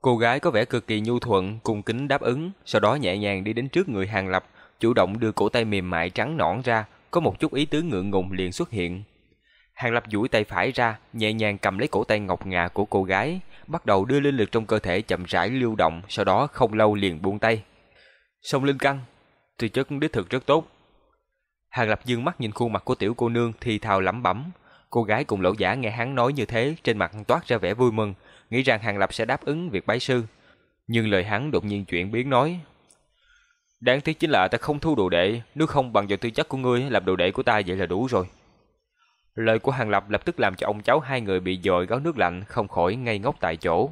[SPEAKER 1] Cô gái có vẻ cực kỳ nhu thuận, cung kính đáp ứng, sau đó nhẹ nhàng đi đến trước người Hàng Lập, chủ động đưa cổ tay mềm mại trắng nõn ra, có một chút ý tứ ngượng ngùng liền xuất hiện. Hàng Lập duỗi tay phải ra, nhẹ nhàng cầm lấy cổ tay ngọc ngà của cô gái, bắt đầu đưa linh lực trong cơ thể chậm rãi lưu động, sau đó không lâu liền buông tay. Sông linh căn, tư chất đích thực rất tốt, Hàng Lập dương mắt nhìn khuôn mặt của tiểu cô nương thì thào lẩm bẩm. Cô gái cùng lỗ giả nghe hắn nói như thế, trên mặt toát ra vẻ vui mừng, nghĩ rằng Hàng Lập sẽ đáp ứng việc bái sư. Nhưng lời hắn đột nhiên chuyển biến nói. Đáng tiếc chính là ta không thu đồ đệ, nếu không bằng vào tư chất của ngươi làm đồ đệ của ta vậy là đủ rồi. Lời của Hàng Lập lập tức làm cho ông cháu hai người bị dội gáo nước lạnh không khỏi ngây ngốc tại chỗ.